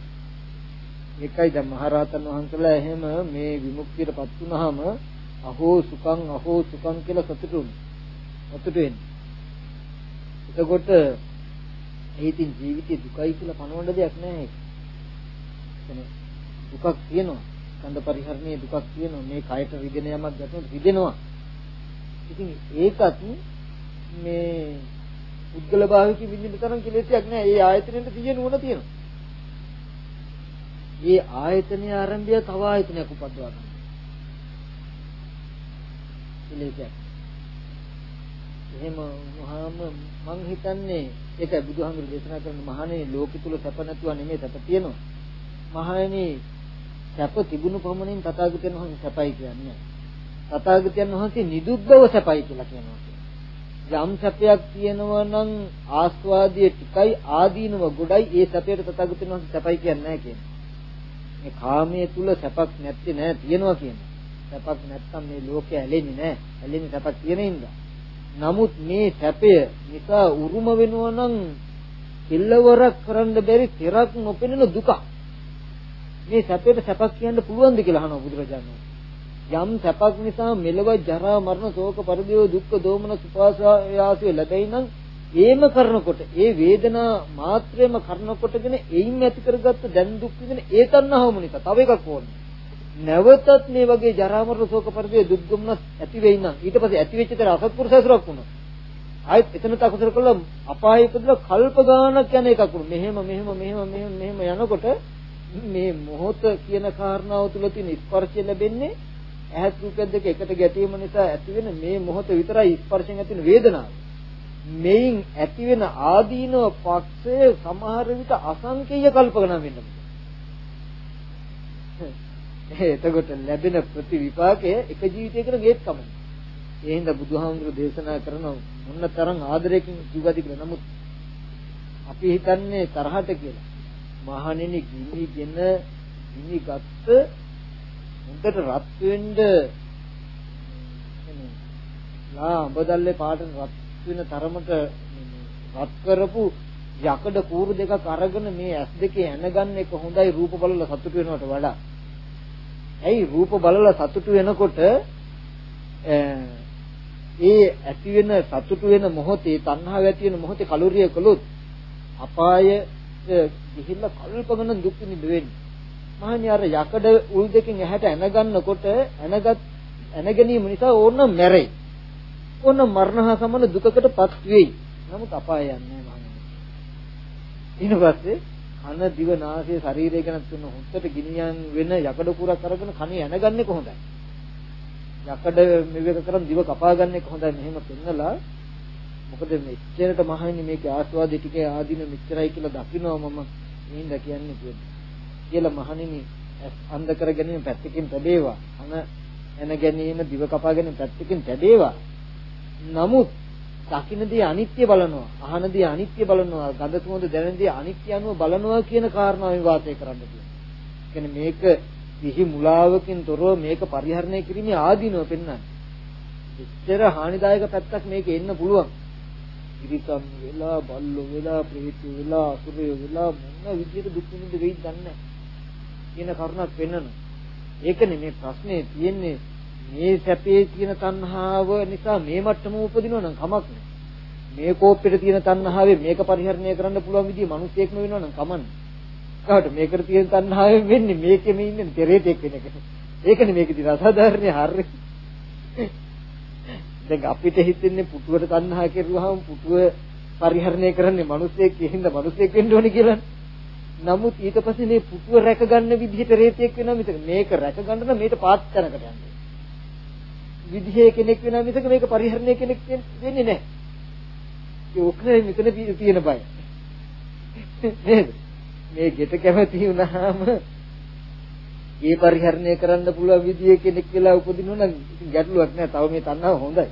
ඒකයි දැන් මහරහතන් වහන්සේලා එහෙම මේ විමුක්තියටපත් වුනහම අහෝ සුඛං අහෝ සුඛං කියලා සතුටුුනේ. සතුටු වෙන්නේ. එතකොට ඒකින් ජීවිතේ දුකයි කියලා පනවන්න දෙයක් නැහැ. දුකක් තියෙනවා. ස්කන්ධ පරිහරණයේ දුකක් තියෙනවා. මේ කයට රිදෙන යමක් ගැටුනොත් රිදෙනවා. ඉතින් ඒකත් මේ පුද්ගල භාවික විඳින්න තරම් කෙලෙසයක් නෑ. ඒ ආයතනෙට තියෙන නුවණ තියෙනවා. මේ ආයතනයේ ආරම්භය තව ආයතනයක් උපදවා ගන්න. කෙලෙසයක්. එහෙම වහාම මං හිතන්නේ ඒක බුදුහාමුදුරු දේශනා කරන මහණෙනි ලෝකෙ තුල සැප නැතුව නෙමෙයි සැප තියෙනවා. මහණෙනි සැප තිබුණු පමණින් තථාගතයන් වහන්සේ සැපයි කියන්නේ. තථාගතයන් වහන්සේ නිදුක් බව සැපයි කියලා කියනවා. යම් සැපයක් තියෙනවා නම් ආස්වාදයේ ටිකයි ආදීනව ගොඩයි ඒ සැපයට තථාගතයන් වහන්සේ සැපයි කියන්නේ නැහැ කියන්නේ. මේ කාමයේ තුල සැපක් නැත්තේ නෑ තියෙනවා කියන්නේ. සැපක් නැත්තම් මේ ලෝකය ඇලෙන්නේ නෑ. ඇලෙන්නේ සැපක් තියෙන ඉඳලා. නමුත් මේ සැපය නිසා උරුම වෙනවා නම් කෙල්ලවරක් කරන්න බැරි තෙරක් නොපෙනෙන දුකක්. මේ සැපයට සැපක් කියන්න පුළුවන්ද කියලා අහනවා බුදුරජාණන් යම් සැපක් නිසා මෙලව ජරා මරණ ශෝක පරිදේව දුක්ඛ දෝමන සුපාසයාසිය ලැබෙයි නම් ඒම කරනකොට ඒ වේදනා මාත්‍රයම කරනකොටගෙන එයින් ඇති කරගත්ත දැන් දුක් විඳින ඒ තණ්හාවම නිසා තව එකක් ඕනේ. නැවතත් මේ වගේ ජරා මරණ ශෝක පරිදේව දුක් දුම්නස් ඇති වෙයි නම් ඊට පස්සේ ඇති වෙච්ච තර අසත්පුරුෂයසුරක් වුණා. ආයෙත් එතන තකුසර කළා අපායෙ ඉපදලා කල්ප ගානක් යන එකක් වුණා. මෙහෙම මෙහෙම මෙහෙම මෙහෙම මෙහෙම යනකොට මේ මොහොත කියන කාරණාව තුළ තියෙන ස්පර්ශය ලැබෙන්නේ ඇහත් රූපයක් දෙක එකට ගැටීම නිසා ඇති වෙන මේ මොහොත විතරයි ස්පර්ශයෙන් ඇති වෙන වේදනාව. මේන් ඇති වෙන ආදීනව පක්ෂය සමහර විට අසංකේය කල්පනා වෙන්න එතකොට ලැබෙන ප්‍රතිවිපාකය එක ජීවිතයකට ගේත් කමයි. ඒ හින්දා බුදුහාමුදුරු දේශනා කරන මොන තරම් ආදරයකින් කිව්වද කියලා. නමුත් අපි හිතන්නේ තරහට කියලා. මහණෙනි ගිනිගෙන ගිනි ගත්ත හොඳට රත් වෙන්න ලා අඹදල්ලේ පාට රත් වෙන තරමට රත් කරපු යකඩ කූරු දෙකක් අරගෙන මේ ඇස් දෙකේ ඇනගන්න එක හොඳයි රූප බලලා සතුටු වෙනවට වඩා. ඇයි රූප බලලා සතුටු වෙනකොට ඒ ඇති වෙන සතුටු වෙන මොහොතේ තණ්හාව ඇති වෙන මොහොතේ කලුරිය කළොත් අපාය ගිහිල්ලා කල්ප ගණන් දුක් විඳින්න වෙන්නේ. මහණනි අර යකඩ උල් දෙකෙන් ඇහැට ඇනගන්නකොට ඇනගත් ඇනගැනීම නිසා ඕන මැරෙයි. ඕන මරණහා සමාන දුකකටපත් වෙයි. නමුත් අපාය යන්නේ මහණනි. ඊට පස්සේ කන දිව නාසය ශරීරය ගැන තුන හොත්තට ගිනියන් වෙන යකඩ කුරක් අරගෙන කනේ ඇනගන්නේ කොහොමදයි? යකඩ මෙවක කරන් දිව කපා ගන්න කොහොමදයි මෙහෙම පෙන්නලා මොකද මෙච්චරට මහන්නේ මේකේ ආස්වාදෙ ටිකේ ආදීන මෙච්චරයි කියලා දකිනවා මම හින්දා කියන්නේ කියන්නේ. කියලා මහණෙනි අන්ධ කර ගැනීම පැත්තකින් තැබේවා. අන එන ගැනීම දිව කපා ගැනීම පැත්තකින් තැබේවා. නමුත් දකින්නදී අනිත්‍ය බලනවා, අහනදී අනිත්‍ය බලනවා, ගඳ සුවඳ දැනෙනදී අනිත්‍ය අනුව බලනවා කියන කාරණාව විවාදේ කරන්න තියෙනවා. කියන්නේ මේක විහි මුලාවකින් තොරව මේක පරිහරණය කිරීමේ ආදීනව පෙන්වන්නේ. එච්චර හානිදායක පැත්තක් මේක එන්න පුළුවන්. ඉරිකම් වෙලා, බල්ලෝ වෙලා, ප්‍රේතයෝ වෙලා, අසුරයෝ වෙලා මොන විදියට දුක් විඳින්න වෙයිද දන්නේ නැහැ. කියන කරුණක් පෙන්වනවා. ඒකනේ මේ ප්‍රශ්නේ තියෙන්නේ මේ සැපේ තියෙන තණ්හාව නිසා මේ මට්ටම උපදිනවා නම් කමක් නැහැ. මේ කෝප්පෙට තියෙන තණ්හාවෙන් මේක පරිහරණය කරන්න පුළුවන් විදිහ මිනිස්සෙක්ම වෙනවා නම් කමන්නේ. කාට මේකට තියෙන තණ්හාවෙන් වෙන්නේ මේකෙම ඉන්නේ පෙරේතෙක් වෙන එක. ඒකනේ මේකේ අසාධාරණ හරිය. දැන් අපිට හිතෙන්නේ පුටුවට තණ්හා කෙරුවාම පුටුව පරිහරණය කරන්නේ මිනිස්සෙක් හින්ද මිනිස්සෙක් වෙන්න ඕනේ කියලානේ. නමුත් ඊට පස්සේ මේ පුතුව රැකගන්න විදිහට රේතියෙක් වෙනවා මිසක මේක රැකගන්න නම් මේක පාත් තැනකට යන්නේ. විදිහේ කෙනෙක් වෙනවා මිසක මේක පරිහරණය කෙනෙක් වෙන්නේ නැහැ. ඒ ඔක්කොම මෙතන තියෙන බය. නේද? මේ ගෙට කැමති වුණාම ඒ පරිහරණය කරන්න පුළුවන් විදිහේ කෙනෙක් වෙලා උපදිනවා නම් ඉතින් ගැටලුවක් නෑ. තව මේ තණ්හාව හොඳයි.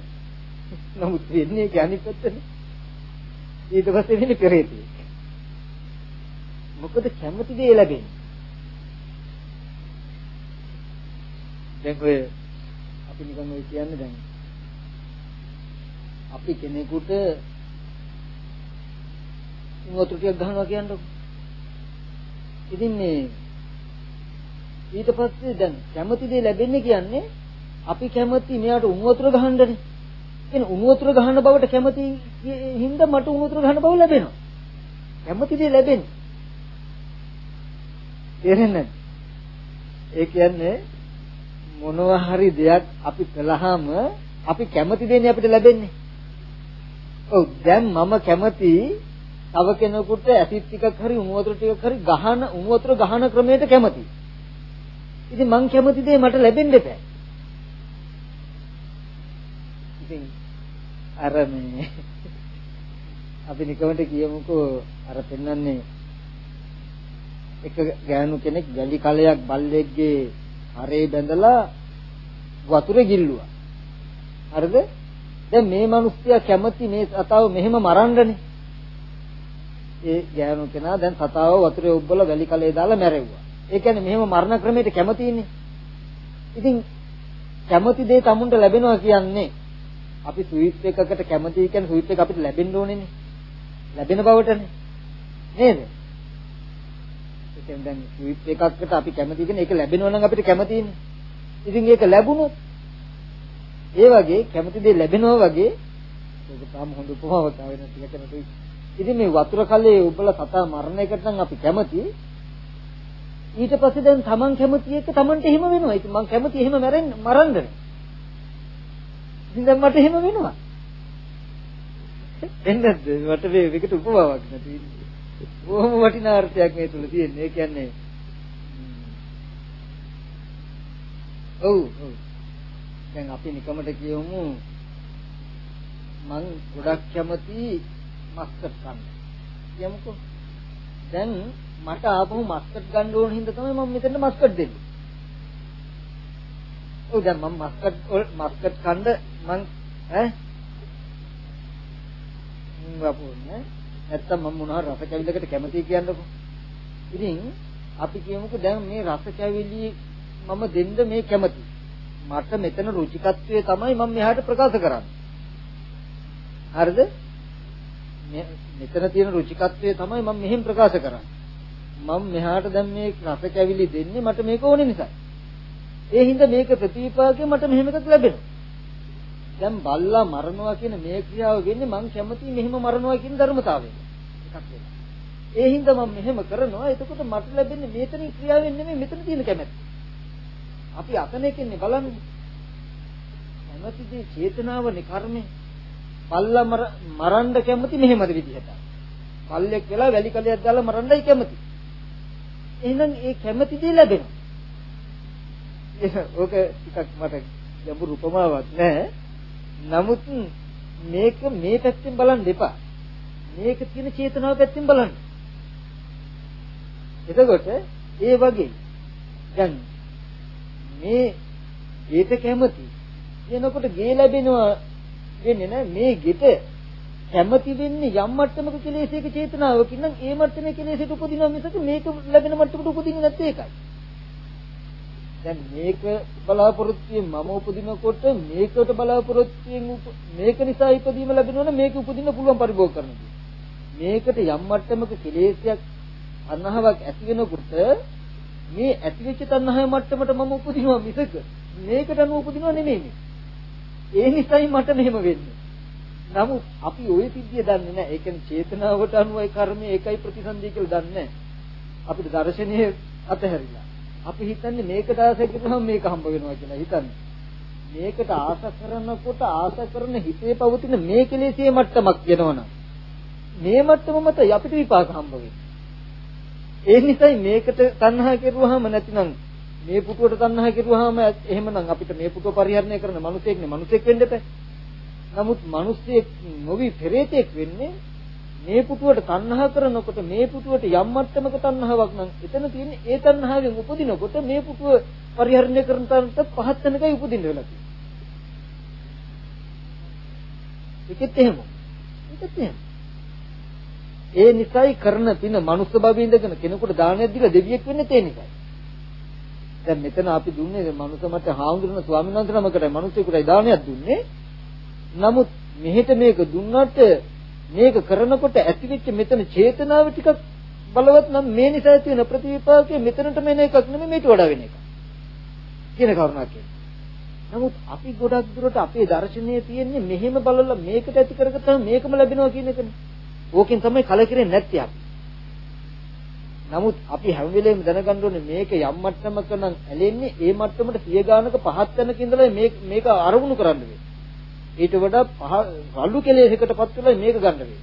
නමුත් වෙන්නේ ඒක අනිත් පැත්තනේ. ඊට පස්සේ වෙන්නේ පෙරේතේ. මොකද කැමති දේ ලැබෙන්නේ. දැන් ඔය අපි නිකන් ඔය කියන්නේ දැන් අපි කෙනෙකුට වතුර ටිකක් ගහනවා කියන්නකො. ඉතින් මේ ඊට පස්සේ දැන් කැමති දේ ලැබෙන්නේ කියන්නේ අපි කැමති මෙයාට උණු වතුර ගහන්නනේ. එන උණු වතුර ගහන බවට කැමති හින්දා මට උණු වතුර ගහන බව ලැබෙනවා. කැමති දේ ලැබෙන්නේ. තේරෙන්නේ ඒ කියන්නේ මොනවා හරි දෙයක් අපි කළාම අපි කැමති දෙන්නේ අපිට ලැබෙන්නේ. ඔව් දැන් මම කැමති තව කෙනෙකුට ඇසිඩ් ටිකක් හරි උණු වතුර ටිකක් හරි ගහන උණු වතුර ගහන ක්‍රමයට කැමති. ඉතින් මං කැමති දේ මට ලැබෙන්න බෑ. ඉතින් අර මේ අපි නිකමට කියමුකෝ අර පෙන්වන්නේ එක ගෑනු කෙනෙක් වැලි කලයක් බල්ලෙක්ගේ හරේ බැඳලා වතුරේ ගිල්ලුවා. හරිද? දැන් මේ මිනිස්සයා කැමති මේ සතාව මෙහෙම මරන්නනේ. ඒ ගෑනු කෙනා දැන් සතාව වතුරේ උබ්බලා වැලි කලේ දාලා මැරෙව්වා. ඒ කියන්නේ මෙහෙම මරණ ක්‍රමයට කැමති ඉන්නේ. ඉතින් කැමති දේ tamunට ලැබෙනවා කියන්නේ අපි ස්වීට් එකකට කැමති කියන්නේ ස්වීට් එක අපිට ලැබෙන්න ඕනේනේ. ලැබෙන බවටනේ. නේද? කියන්නේ දැන් ස්වීට් එකකට අපි කැමති කියන ඒක ලැබෙනවා නම් අපිට කැමතිනේ. ඉතින් ඒක ලැබුණොත් ඒ වගේ කැමති දේ ලැබෙනවා වගේ ඒක තාම හොඳ උපමාවක් ආවෙන ටික කැමති. ඉතින් මේ වතුර කලේ උබලා සතා මරණ එකට නම් අපි කැමති. ඊට පස්සේ දැන් Taman කැමති එක Tamanට එහෙම වෙනවා. ඉතින් මං කැමති එහෙම මැරෙන්න මරන්න. ඉතින් දැන් මට එහෙම වෙනවා. එන්නද මට මේ විකට උපමාවක් නැති. බොහොම වටිනා අර්ථයක් මේ තුල තියෙන්නේ. ඒ කියන්නේ ඔව් ඔව්. දැන් අපි නිකමට කියමු මං ගොඩක් කැමති මස්කට් කන්න. කියමුකෝ. දැන් මට ආපහු මස්කට් ගන්න ඕන හින්දා තමයි මම මෙතන මස්කට් දෙන්නේ. ඔව් දැන් මම මස්කට් මස්කට් කන්න මං ඈ මම වපුන්නේ නැත්තම් මම මොනවා රස කැවිල්ලකට කැමතියි කියන්නකෝ. ඉතින් අපි කියමුකෝ දැන් මේ රස කැවිලි මම දෙන්න මේ කැමති. මට මෙතන රුචිකත්වයේ තමයි මම මෙහාට ප්‍රකාශ කරන්නේ. හරිද? මෙතන තියෙන රුචිකත්වයේ තමයි මම මෙහෙම ප්‍රකාශ කරන්නේ. මම මෙහාට දැන් මේ රස කැවිලි දෙන්නේ මට මේක ඕනේ නිසා. ඒ හින්දා මේක ප්‍රතිපාකේ මට මෙහෙම එකක් ලැබෙනවා. දැන් බල්ලා මරනවා කියන මේ ක්‍රියාව වෙන්නේ මං කැමති මෙහෙම මරනවා කියන ධර්මතාවය. එකක් වෙනවා. ඒ හින්දා මම මෙහෙම කරනවා. එතකොට මට ලැබෙන්නේ මෙතනින් ක්‍රියාවෙන් නෙමෙයි මෙතන තියෙන කැමැත්ත. අපි අතනකින්නේ බලන්නේ. කැමැතිදී චේතනාවනේ කර්මය. බල්ලා මරන්න කැමති මෙහෙමද විදිහට. පල්ලෙක් වෙලා වැලි කලයක් දාලා මරන්නයි කැමති. එහෙනම් ඒ කැමති දේ ලැබෙනවා. ඒක ටිකක් මට ගැඹුරු උපමාවක් නෑ. නමුත් මේක මේ පැත්තෙන් බලන්න එපා. මේක තියෙන චේතනාව පැත්තෙන් බලන්න. එතකොට ඒ වගේ දැන් මේ ගෙට කැමති කියනකොට ගේ ලැබෙනවා වෙන්නේ නැහැ මේ ගෙට කැමති වෙන්නේ යම් මට්ටමක කෙලෙසයක චේතනාවකින් නම් ඒ මට්ටමේ කෙලෙසයට උපදිනවා මිසක මේක ලැබෙන මට්ටමට උපදින්නේ නැත්තේ ඒකයි. දැන් මේක බලාපොරොත්තුෙන් මම උපදිනකොට මේකට බලාපොරොත්තුෙන් මේක නිසා ඉපදීම ලැබෙනවනේ මේක උපදින්න පුළුවන් පරිභෝග කරනවා. මේකට යම් මට්ටමක කෙලෙසයක් අනහවක් ඇති වෙනකොට මේ ඇතිවෙච්ච තණ්හාවේ මට්ටමට මම උපදිනවා මිසක මේකට අනුව උපදිනව නෙමෙයි. ඒ නිසයි මට මෙහෙම වෙන්නේ. නමුත් අපි ওই සිද්ධිය දන්නේ නැහැ. ඒ කියන්නේ චේතනාවට අනුවයි කර්මය ඒකයි ප්‍රතිසන්දිය කියලා දන්නේ නැහැ. අපිට දර්ශනීය අතහැරිලා. අපි හිතන්නේ මේකට ආස කරනම මේක හම්බ වෙනවා කියලා හිතන්නේ. මේකට ආස කරනකොට ආස කරන හිතේ පවතින මේ කෙලෙසියේ මට්ටමක් වෙනවනම් මේ මට්ටම මත අපිට විපාක හම්බ ඒ නිසායි මේකට තණ්හා කෙරුවාම නැතිනම් මේ පුටුවට තණ්හා කෙරුවාම එහෙමනම් අපිට මේ පුටුව පරිහරණය කරන මිනිසෙක්නේ මිනිසෙක් වෙන්න බෑ. නමුත් මිනිස්සෙක් නොවි පෙරේතෙක් වෙන්නේ මේ පුටුවට තණ්හා කරනකොට මේ පුටුවට යම් මට්ටමක තණ්හාවක් නම් එතන තියෙන්නේ ඒ තණ්හාවෙන් උපදිනකොට මේ පුටුව පරිහරණය කරන තරමට පහත් වෙනකයි උපදින්න වෙලා තියෙන්නේ. ඒකත් එහෙම. ඒකත් එහෙම. ඒ නිසයි කරන පින මනුස්ස භවයේ ඉඳගෙන කෙනෙකුට දානයක් දීලා දෙවියෙක් වෙන්නේ ඒ නිසයි. දැන් මෙතන අපි දුන්නේ මනුස්ස මත හාමුදුරන ස්වාමීන් වහන්සේ නමකටයි මනුස්සයෙකුටයි දානයක් දුන්නේ. නමුත් මෙහෙට මේක දුන්නට මේක කරනකොට ඇතිවෙච්ච මෙතන චේතනාව ටිකක් බලවත් නම් මේ නිසා ඇති වෙන ප්‍රතිවිපාකයේ මෙතනට මෙන එකක් නෙමෙයි මේට වඩා වෙන එකක්. කියන කරුණා කියන්නේ. නමුත් අපි ගොඩක් දුරට අපේ දර්ශනයේ තියෙන්නේ මෙහෙම බලලා මේකට ඇති කරගත්තාම මේකම ලැබෙනවා කියන එකනේ. ඕකෙන් තමයි කලකිරෙන්නේ නැත්තේ අපි. නමුත් අපි හැම වෙලේම දැනගන්න ඕනේ මේක යම් මට්ටමක නම් ඇලෙන්නේ ඒ මට්ටමට සිය ගානක පහත් වෙනක ඉඳලා මේක මේක අරමුණු කරන්න වෙන්නේ. ඊට වඩා පහ රළු කෙලෙසකටපත් වෙලා මේක ගන්න වෙන්නේ.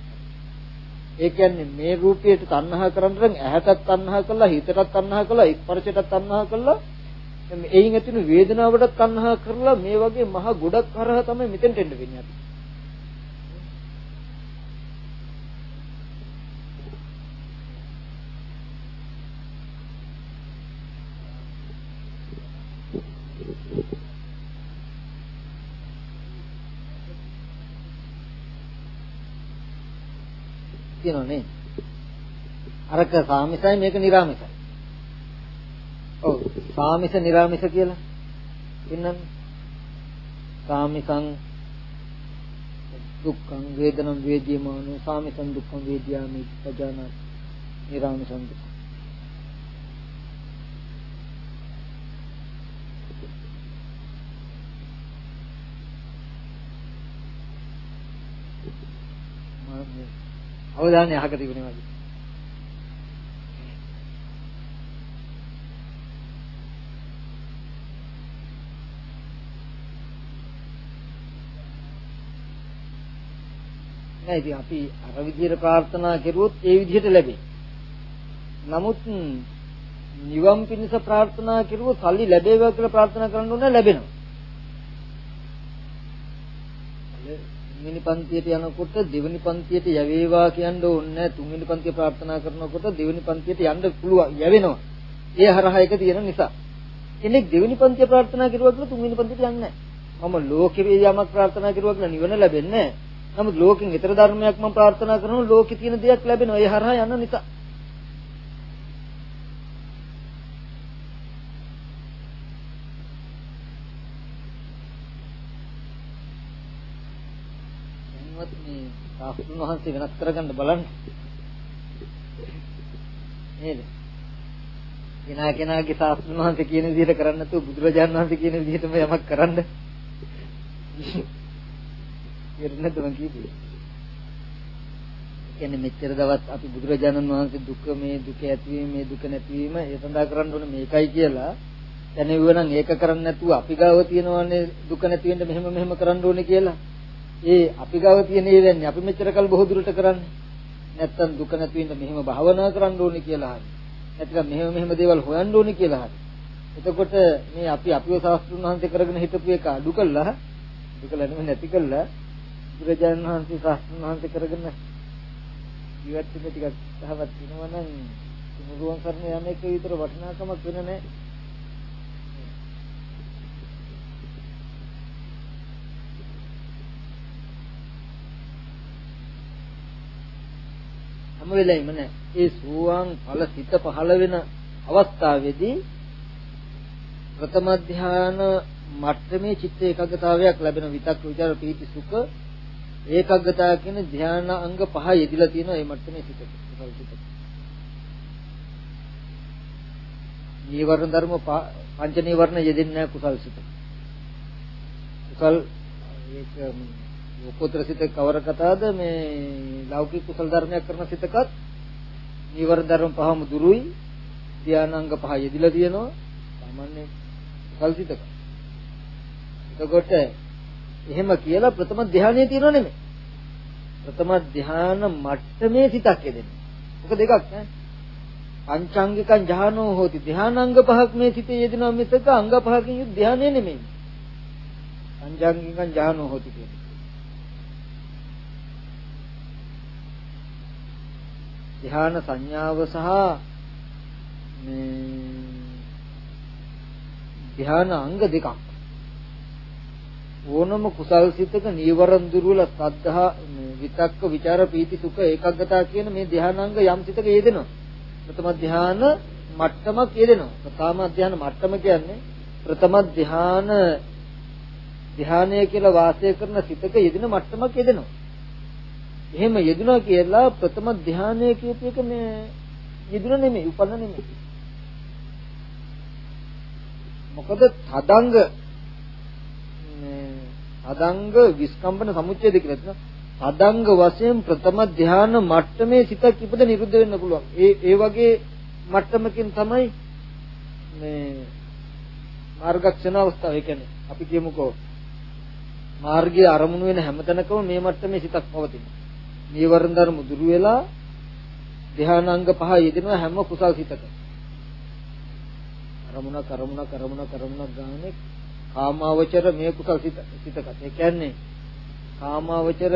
ඒ කියන්නේ මේ රූපයට තණ්හා කරන්න නම් ඇහැටත් තණ්හා කළා හිතටත් තණ්හා කළා ස්පර්ශයටත් තණ්හා කළා එයින් ඇතිවෙන වේදනාවටත් තණ්හා කරලා මේ වගේ මහ ගොඩක් හරහා තමයි මෙතෙන්ට එන්න වෙන්නේ අපි. තියෙනව නේ. අරක සාමිසයි මේක නිර්ාමිසයි. ඔව් සාමිස නිර්ාමිස කියලා ඉන්නන්නේ. සාමිසං දුක්ඛං වේදනං වේද්‍යමානෝ සාමිසං දුක්ඛං වේද්‍යාමි පජානාති නිර්ාමිසං දුක්ඛ අවධානය අහක තිබුණේ වගේ. නෑ ඉතින් අපි අර විදිහට ප්‍රාර්ථනා කරුවොත් ඒ විදිහට ලැබේ. නමුත් නිවන් පිණිස ප්‍රාර්ථනා කරුවොත් සල්ලි ලැබේවා කියලා ප්‍රාර්ථනා කරන්න ඕනේ ලැබෙනවා. තුන්වෙනි පන්තියට යනකොට දෙවෙනි පන්තියට යවේවා කියන්න ඕනේ තුන්වෙනි පන්තිය ප්‍රාර්ථනා කරනකොට දෙවෙනි පන්තියට යන්න පුළුවන් යවෙනවා. ඒ හරහා එක තියෙන නිසා. කෙනෙක් දෙවෙනි පන්තිය ප්‍රාර්ථනා කරුවා කියලා තුන්වෙනි පන්තියට යන්නේ නැහැ. මම ලෝකේ යමක් ප්‍රාර්ථනා කරුවා කියලා නිවන ලැබෙන්නේ නැහැ. නමුත් ලෝකෙන් ඊතර ධර්මයක් මම ප්‍රාර්ථනා කරනවා ලෝකේ තියෙන දෙයක් ලැබෙනවා. ඒ හරහා යන නිසා. සාස්ත්‍රුන් වහන්සේ වෙනස් කරගන්න බලන්න. නේද? කෙනා කෙනාගේ සාස්ත්‍රුන් වහන්සේ කියන විදිහට කරන්නේ නැතුව බුදුරජාණන් වහන්සේ කියන විදිහටම යමක් කරන්න. ඉරන්නද මං කිව්වේ. කියන්නේ මෙච්චර දවස් අපි බුදුරජාණන් වහන්සේ දුක මේ දුක ඇතිවීම මේ දුක නැතිවීම ඒ සඳහා කරන්න ඕනේ මේකයි කියලා දැනෙවුව නම් ඒක කරන්නේ නැතුව අපි ගාව තියෙනවනේ දුක නැති වෙන්න මෙහෙම මෙහෙම කරන්න ඕනේ කියලා ඒ අපි ගාව තියෙන ඒ දැන්නේ අපි මෙච්චර කල් බොහෝ දුරට කරන්නේ. නැත්තම් දුක නැති වෙන්න මෙහෙම භාවනා කරන්න ඕනේ කියලා හරි. නැත්නම් මෙහෙම මෙහෙම දේවල් හොයන්න ඕනේ කියලා හරි. එතකොට මේ අපි අපිව ශාස්ත්‍රුන් වහන්සේ කරගෙන හිටපු එක අඩු කළා අඩු කළා නෙමෙයි නැති කළා බුදුරජාණන් වහන්සේ ශාස්ත්‍රුන් වහන්සේ කරගෙන ඉවත් වෙන ටිකක් සහවත් වෙනවා නම් තුනුරුවන් සරණ යන එක විතර වටිනාකමක් වෙන නැහැ. හැම වෙලෙම නෑ. ඒ සෝවාන් ඵල සිත පහළ වෙන අවස්ථාවේදී ප්‍රථම ධාන මට්ටමේ චිත්ත ඒකාග්‍රතාවයක් ලැබෙන විතක් විචාර පීති සුඛ ඒකාග්‍රතාව කියන ධාන අංග පහ යෙදිලා තියෙනවා මේ මට්ටමේ සිත. නීවරණ ධර්ම පංච නීවරණ යෙදෙන්නේ නැහැ කුසල් සිත. කුසල් ඒක උපෝතර සිත කවර කතාවද මේ ලෞකික කුසල ධර්මයක් කරන සිතකත් නීවරණ ධර්ම පහම දුරුයි ධානාංග පහ යෙදිලා තියෙනවා සාමාන්‍ය කුසල් සිතක. එතකොට එහෙම කියලා ප්‍රථම ධානයේ තියෙනව නෙමෙයි. ප්‍රථම ධාන මට්ටමේ සිතක් යෙදෙන්නේ. මොක දෙකක් නේ. පංචාංගිකං ධානෝ හෝති ධානාංග පහක් මේ සිතේ යෙදෙනවා මිසක අංග පහකින් යුත් ධානය නෙමෙයි. පංචාංගිකං ධානෝ හෝති කියන්නේ. ධ්‍යාන සංඥාව සහ මේ ධ්‍යාන අංග දෙකක්. ඕනම කුසල් සිතක නීවරණ දුර්වල සද්ධා විතක්ක ਵਿਚාර පීති සුඛ ඒකග්ගතා කියන මේ ධ්‍යානාංග යම් සිතක යෙදෙනවා. ප්‍රථම ධ්‍යාන මට්ටමක් යෙදෙනවා. ප්‍රථම ධ්‍යාන මට්ටම කියන්නේ ප්‍රථම ධ්‍යාන ධ්‍යානය කියලා වාසය කරන සිතක යෙදෙන මට්ටමක් යෙදෙනවා. එහෙම යෙදුනා කියලා ප්‍රථම ධානය කියප එක මේ යෙදුන නෙමෙයි උපන්න නෙමෙයි. මොකද තදංග මේ තදංග විස්කම්බන සමුච්ඡේද කියලා තියෙනවා. තදංග වශයෙන් ප්‍රථම ධාන මට්ටමේ සිතක් ඉපද නිරුද්ධ වෙන්න පුළුවන්. ඒ ඒ වගේ මට්ටමකින් තමයි මේ මාර්ගක්ෂණ අවස්ථාව. ඒ කියන්නේ අපි කියමුකෝ මාර්ගයේ අරමුණු වෙන හැමතැනකම මේ මට්ටමේ සිතක් පවතිනවා. නීවරණ ධර්ම දුරු වෙලා ධානාංග පහ යෙදෙනවා හැම කුසල් සිතක. කරමුණ කරමුණ කරමුණ කරමුණ ගානේ කාමාවචර මේ කුසල් සිත සිතකට. ඒ කියන්නේ කාමාවචර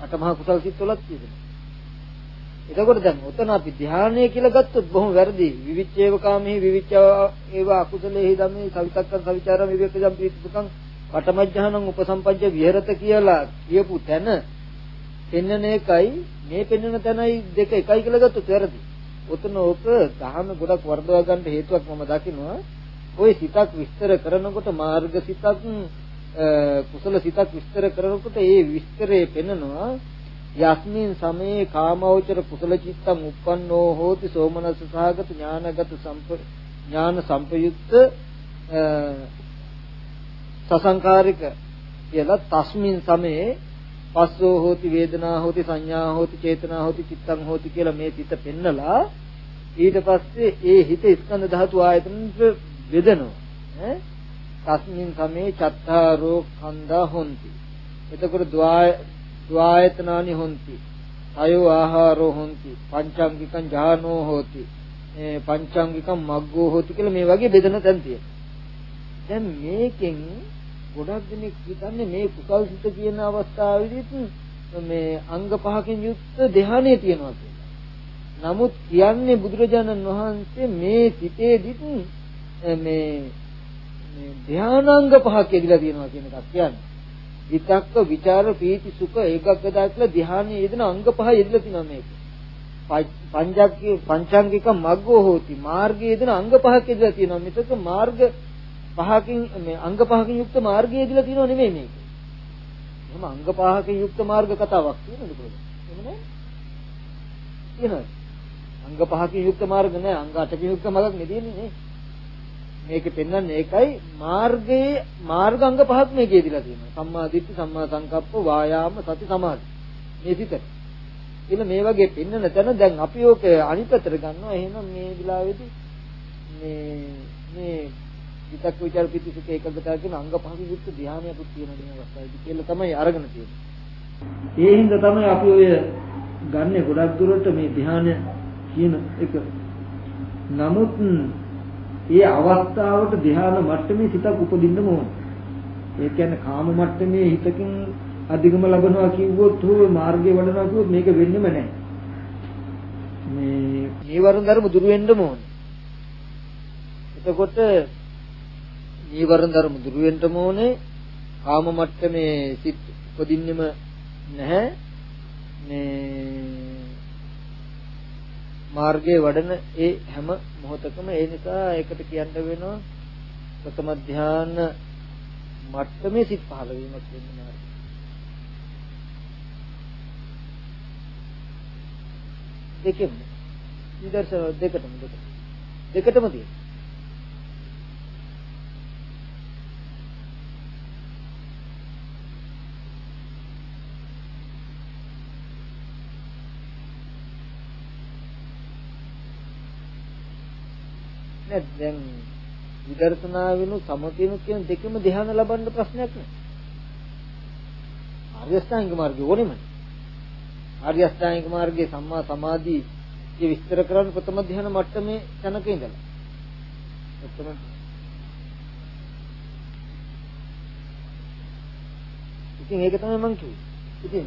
අටමහා කුසල් සිත් වලත් තියෙනවා. එතකොට දැන් උතන අපි ධානය කියලා ගත්තොත් බොහොම වැරදි. විවිච්ඡේව කාමෙහි විවිච්ඡ ඒව අකුසලෙහි ධම්මේ සවිතක්කං සවිචාරම් විවේකජම් ප්‍රීතිසුඛං පඨමඥානං උපසම්පජ්ජ විහෙරත කියලා කියපු තැන පෙන්වන එකයි මේ පෙන්වන තැනයි දෙක එකයි කියලා ගත්තොත් වැරදි. උතන ඕක දහම ගොඩක් වර්ධවා ගන්න හේතුවක් මම දකිනවා. ওই සිතක් විස්තර කරනකොට මාර්ග සිතක් කුසල සිතක් විස්තර කරනකොට ඒ විස්තරේ පෙන්නනවා යස්මින් සමේ කාමෞචර කුසල චිත්තං uppannෝ හෝති සෝමනස්ස සහගත ඥානගත සම්ප ඥාන සම්පයුක්ත සසංකාරික. කියලා තස්මින් සමයේ පස්සෝ හෝති වේදනා හෝති සංඥා හෝති චේතනා හෝති චිත්තං හෝති කියලා මේ සිත පෙන්නලා ඊට පස්සේ ඒ හිත ස්කන්ධ ධාතු ආයතනට බෙදනවා. ඈ? තස්මින් සමේ චත්තාරෝ කන්දා හොಂತಿ. එතකොට ද්වායතනානි හොಂತಿ. අයෝ ආහාරෝ හොಂತಿ. පංචාංගිකං ඥානෝ හෝති. පංචාංගිකං මග්ගෝ හෝති කියලා මේ වගේ බෙදෙන තැන් තියෙනවා. දැන් මේකෙන් ගොඩක් දෙනෙක් හිතන්නේ මේ කුසල් සිත කියන අවස්ථාවේදීත් මේ අංග පහකින් යුක්ත ධ්‍යානෙ තියෙනවා කියලා. නමුත් කියන්නේ බුදුරජාණන් වහන්සේ මේ සිතේදීත් මේ මේ ධ්‍යානාංග පහක් යෙදලා තියෙනවා කියන එකක් කියන්නේ. විතක්ක, ਵਿਚාර, පීති, සුඛ, ඒකග්ගදා කියලා ධ්‍යානෙ යෙදෙන අංග පහ යෙදලා තියෙනවා මේක. පංචාංගික පංචාංගික මග්ගෝ හෝති මාර්ගයේ යෙදෙන අංග පහක් යෙදලා තියෙනවා. මිසක මාර්ග පහකින් මේ අංග පහකින් යුක්ත මාර්ගය කියලා තියෙනව නෙමෙයි මේක. එහෙනම් අංග පහකින් යුක්ත මාර්ග කතාවක් තියෙනවද කොහෙද? එහෙම නෑ. තියෙනවද? අංග පහකින් යුක්ත මාර්ග නෑ අංග අටකින් යුක්ත මාර්ගක් නෙදීන්නේ නේ. මේක පෙන්වන්නේ ඒකයි මාර්ගයේ මාර්ගාංග පහක් මේකේ දීලා තියෙනවා. සම්මා දිට්ඨි, සම්මා සංකප්ප, වායාම, සති, සමාධි. මේ සිතට. එන්න මේ වගේ පෙන්වන තැන දැන් අපි ඕක අනිත් පැත්තට ගන්නවා. එහෙනම් මේ විලාවේදී මේ මේ විතක් විචාර පිටිසුක ඒකගතාව කියන අංග පහක යුක්ත ධානයකුත් තියෙන මේ අවස්ථාවේදී කියලා තමයි අරගෙන තියෙන්නේ. ඒ හින්දා තමයි අපි ඔය ගන්නෙ ගොඩක් දුරට මේ ධානය කියන එක. නමුත් ඒ අවස්ථාවට ධාන මට්ටමේ සිතක් උපදින්න ඕන. ඒ කියන්නේ කාම මට්ටමේ හිතකින් අධිගම ලබනවා කිව්වොත් හෝ මාර්ගය වඩනවා කිව්වොත් මේක වෙන්නෙම නැහැ. මේ නීවරණ ධර්ම දුරු වෙන්නම ඕනේ. එතකොට නීවරණ ධර්ම දුරු වෙන්නම ඕනේ. කාම මට්ටමේ සිත් උපදින්නෙම නැහැ. මේ මාර්ගයේ වඩන ඒ හැම මොහොතකම ඒ නිසා ඒකට කියන්න වෙනවා ප්‍රථම ධාන මට්ටමේ සිත් පහළ වීමක් වෙන්නේ මාර්ගය. දෙකෙම නිදර්ශන දෙකටම දෙකටම දෙකටම තියෙනවා. දැන් විදර්ශනා වෙනු සමතිනු කියන දෙකම ධ්‍යාන ලබන්න ප්‍රශ්නයක් නෑ. ආර්ය අෂ්ටාංගික මාර්ගය ඕනෙම නෑ. ආර්ය අෂ්ටාංගික මාර්ගයේ සම්මා සමාධි කිය විස්තර කරන්න ප්‍රථම ධ්‍යාන මට්ටමේ තැනක ඉඳලා. ප්‍රථම ඉතින් ඒක තමයි මම කිව්වේ. ඉතින්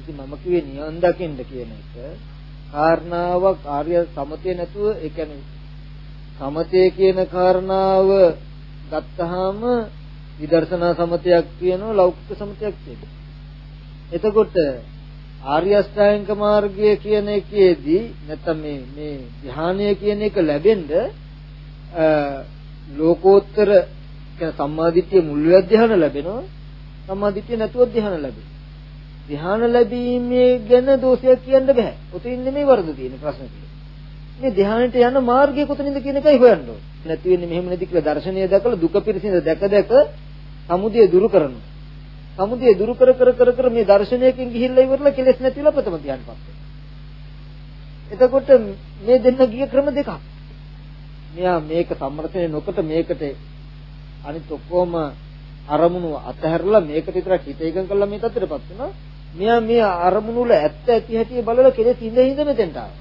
ඉතින් මම කිව්වේ නිවන් දකින්න කියන එක කාරණාවක් ආර්ය සමතේ නැතුව ඒ කියන්නේ සමතේ කියන කාරණාව ගත්තාම විදර්ශනා සමතයක් තියෙනවා ලෞකික සමතයක් තියෙනවා. එතකොට ආර්ය අෂ්ටාංගික මාර්ගය කියන එකේදී නැත්නම් මේ මේ ධ්‍යානය කියන එක ලැබෙන්න ලෝකෝත්තර කියන සම්මාදිට්ඨිය මුල් ධ්‍යාන ලැබෙනවා සම්මාදිට්ඨිය නැතුව ධ්‍යාන ලැබෙනවා ධ්‍යාන ලැබීමේ ගැන දෝෂයක් කියන්න බෑ. ඔතින් නෙමෙයි වරද තියෙන ප්‍රශ්න තියෙන්නේ. මේ ධ්‍යානයට යන මාර්ගය කොතනින්ද කියන එකයි හොයන්න ඕනේ. නැති වෙන්නේ මෙහෙම නැති කියලා දර්ශනීය දැකලා දුක පිරසින්ද දැක දැක සමුදය දුරු කරනවා. සමුදය දුරු කර කර කර කර මේ දර්ශනයකින් ගිහිල්ලා ඉවරලා කෙලෙස් නැතිලා ප්‍රථම ධ්‍යානපත් එතකොට මේ දෙන්න ගිය ක්‍රම දෙකක්. මෙයා මේක සම්මර්ථනය නොකොට මේකට අනිත් ඔක්කොම අරමුණු අතහැරලා මේකට විතරක් හිත එකඟ කළා මේ තත්ත්වයටපත් වෙනවා. මෙයා මේ අරමුණු වල ඇත්ත ඇති හැටි බලලා කෙලෙස් ඉඳ ඉඳ මෙතෙන්ට ආවා.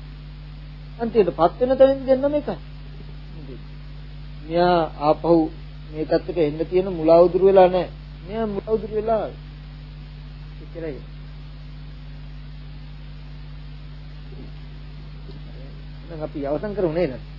අන්තිමටපත් වෙන තැනින් දෙන්නම එකයි. මෙයා ආපහු මේ තත්ත්වයට එන්න තියෙන මුලා උදුරු වෙලා නැහැ. මෙයා මුලා උදුරු වෙලා ඉතරයි. දැන් අපි අවසන් කරුනේ නේද?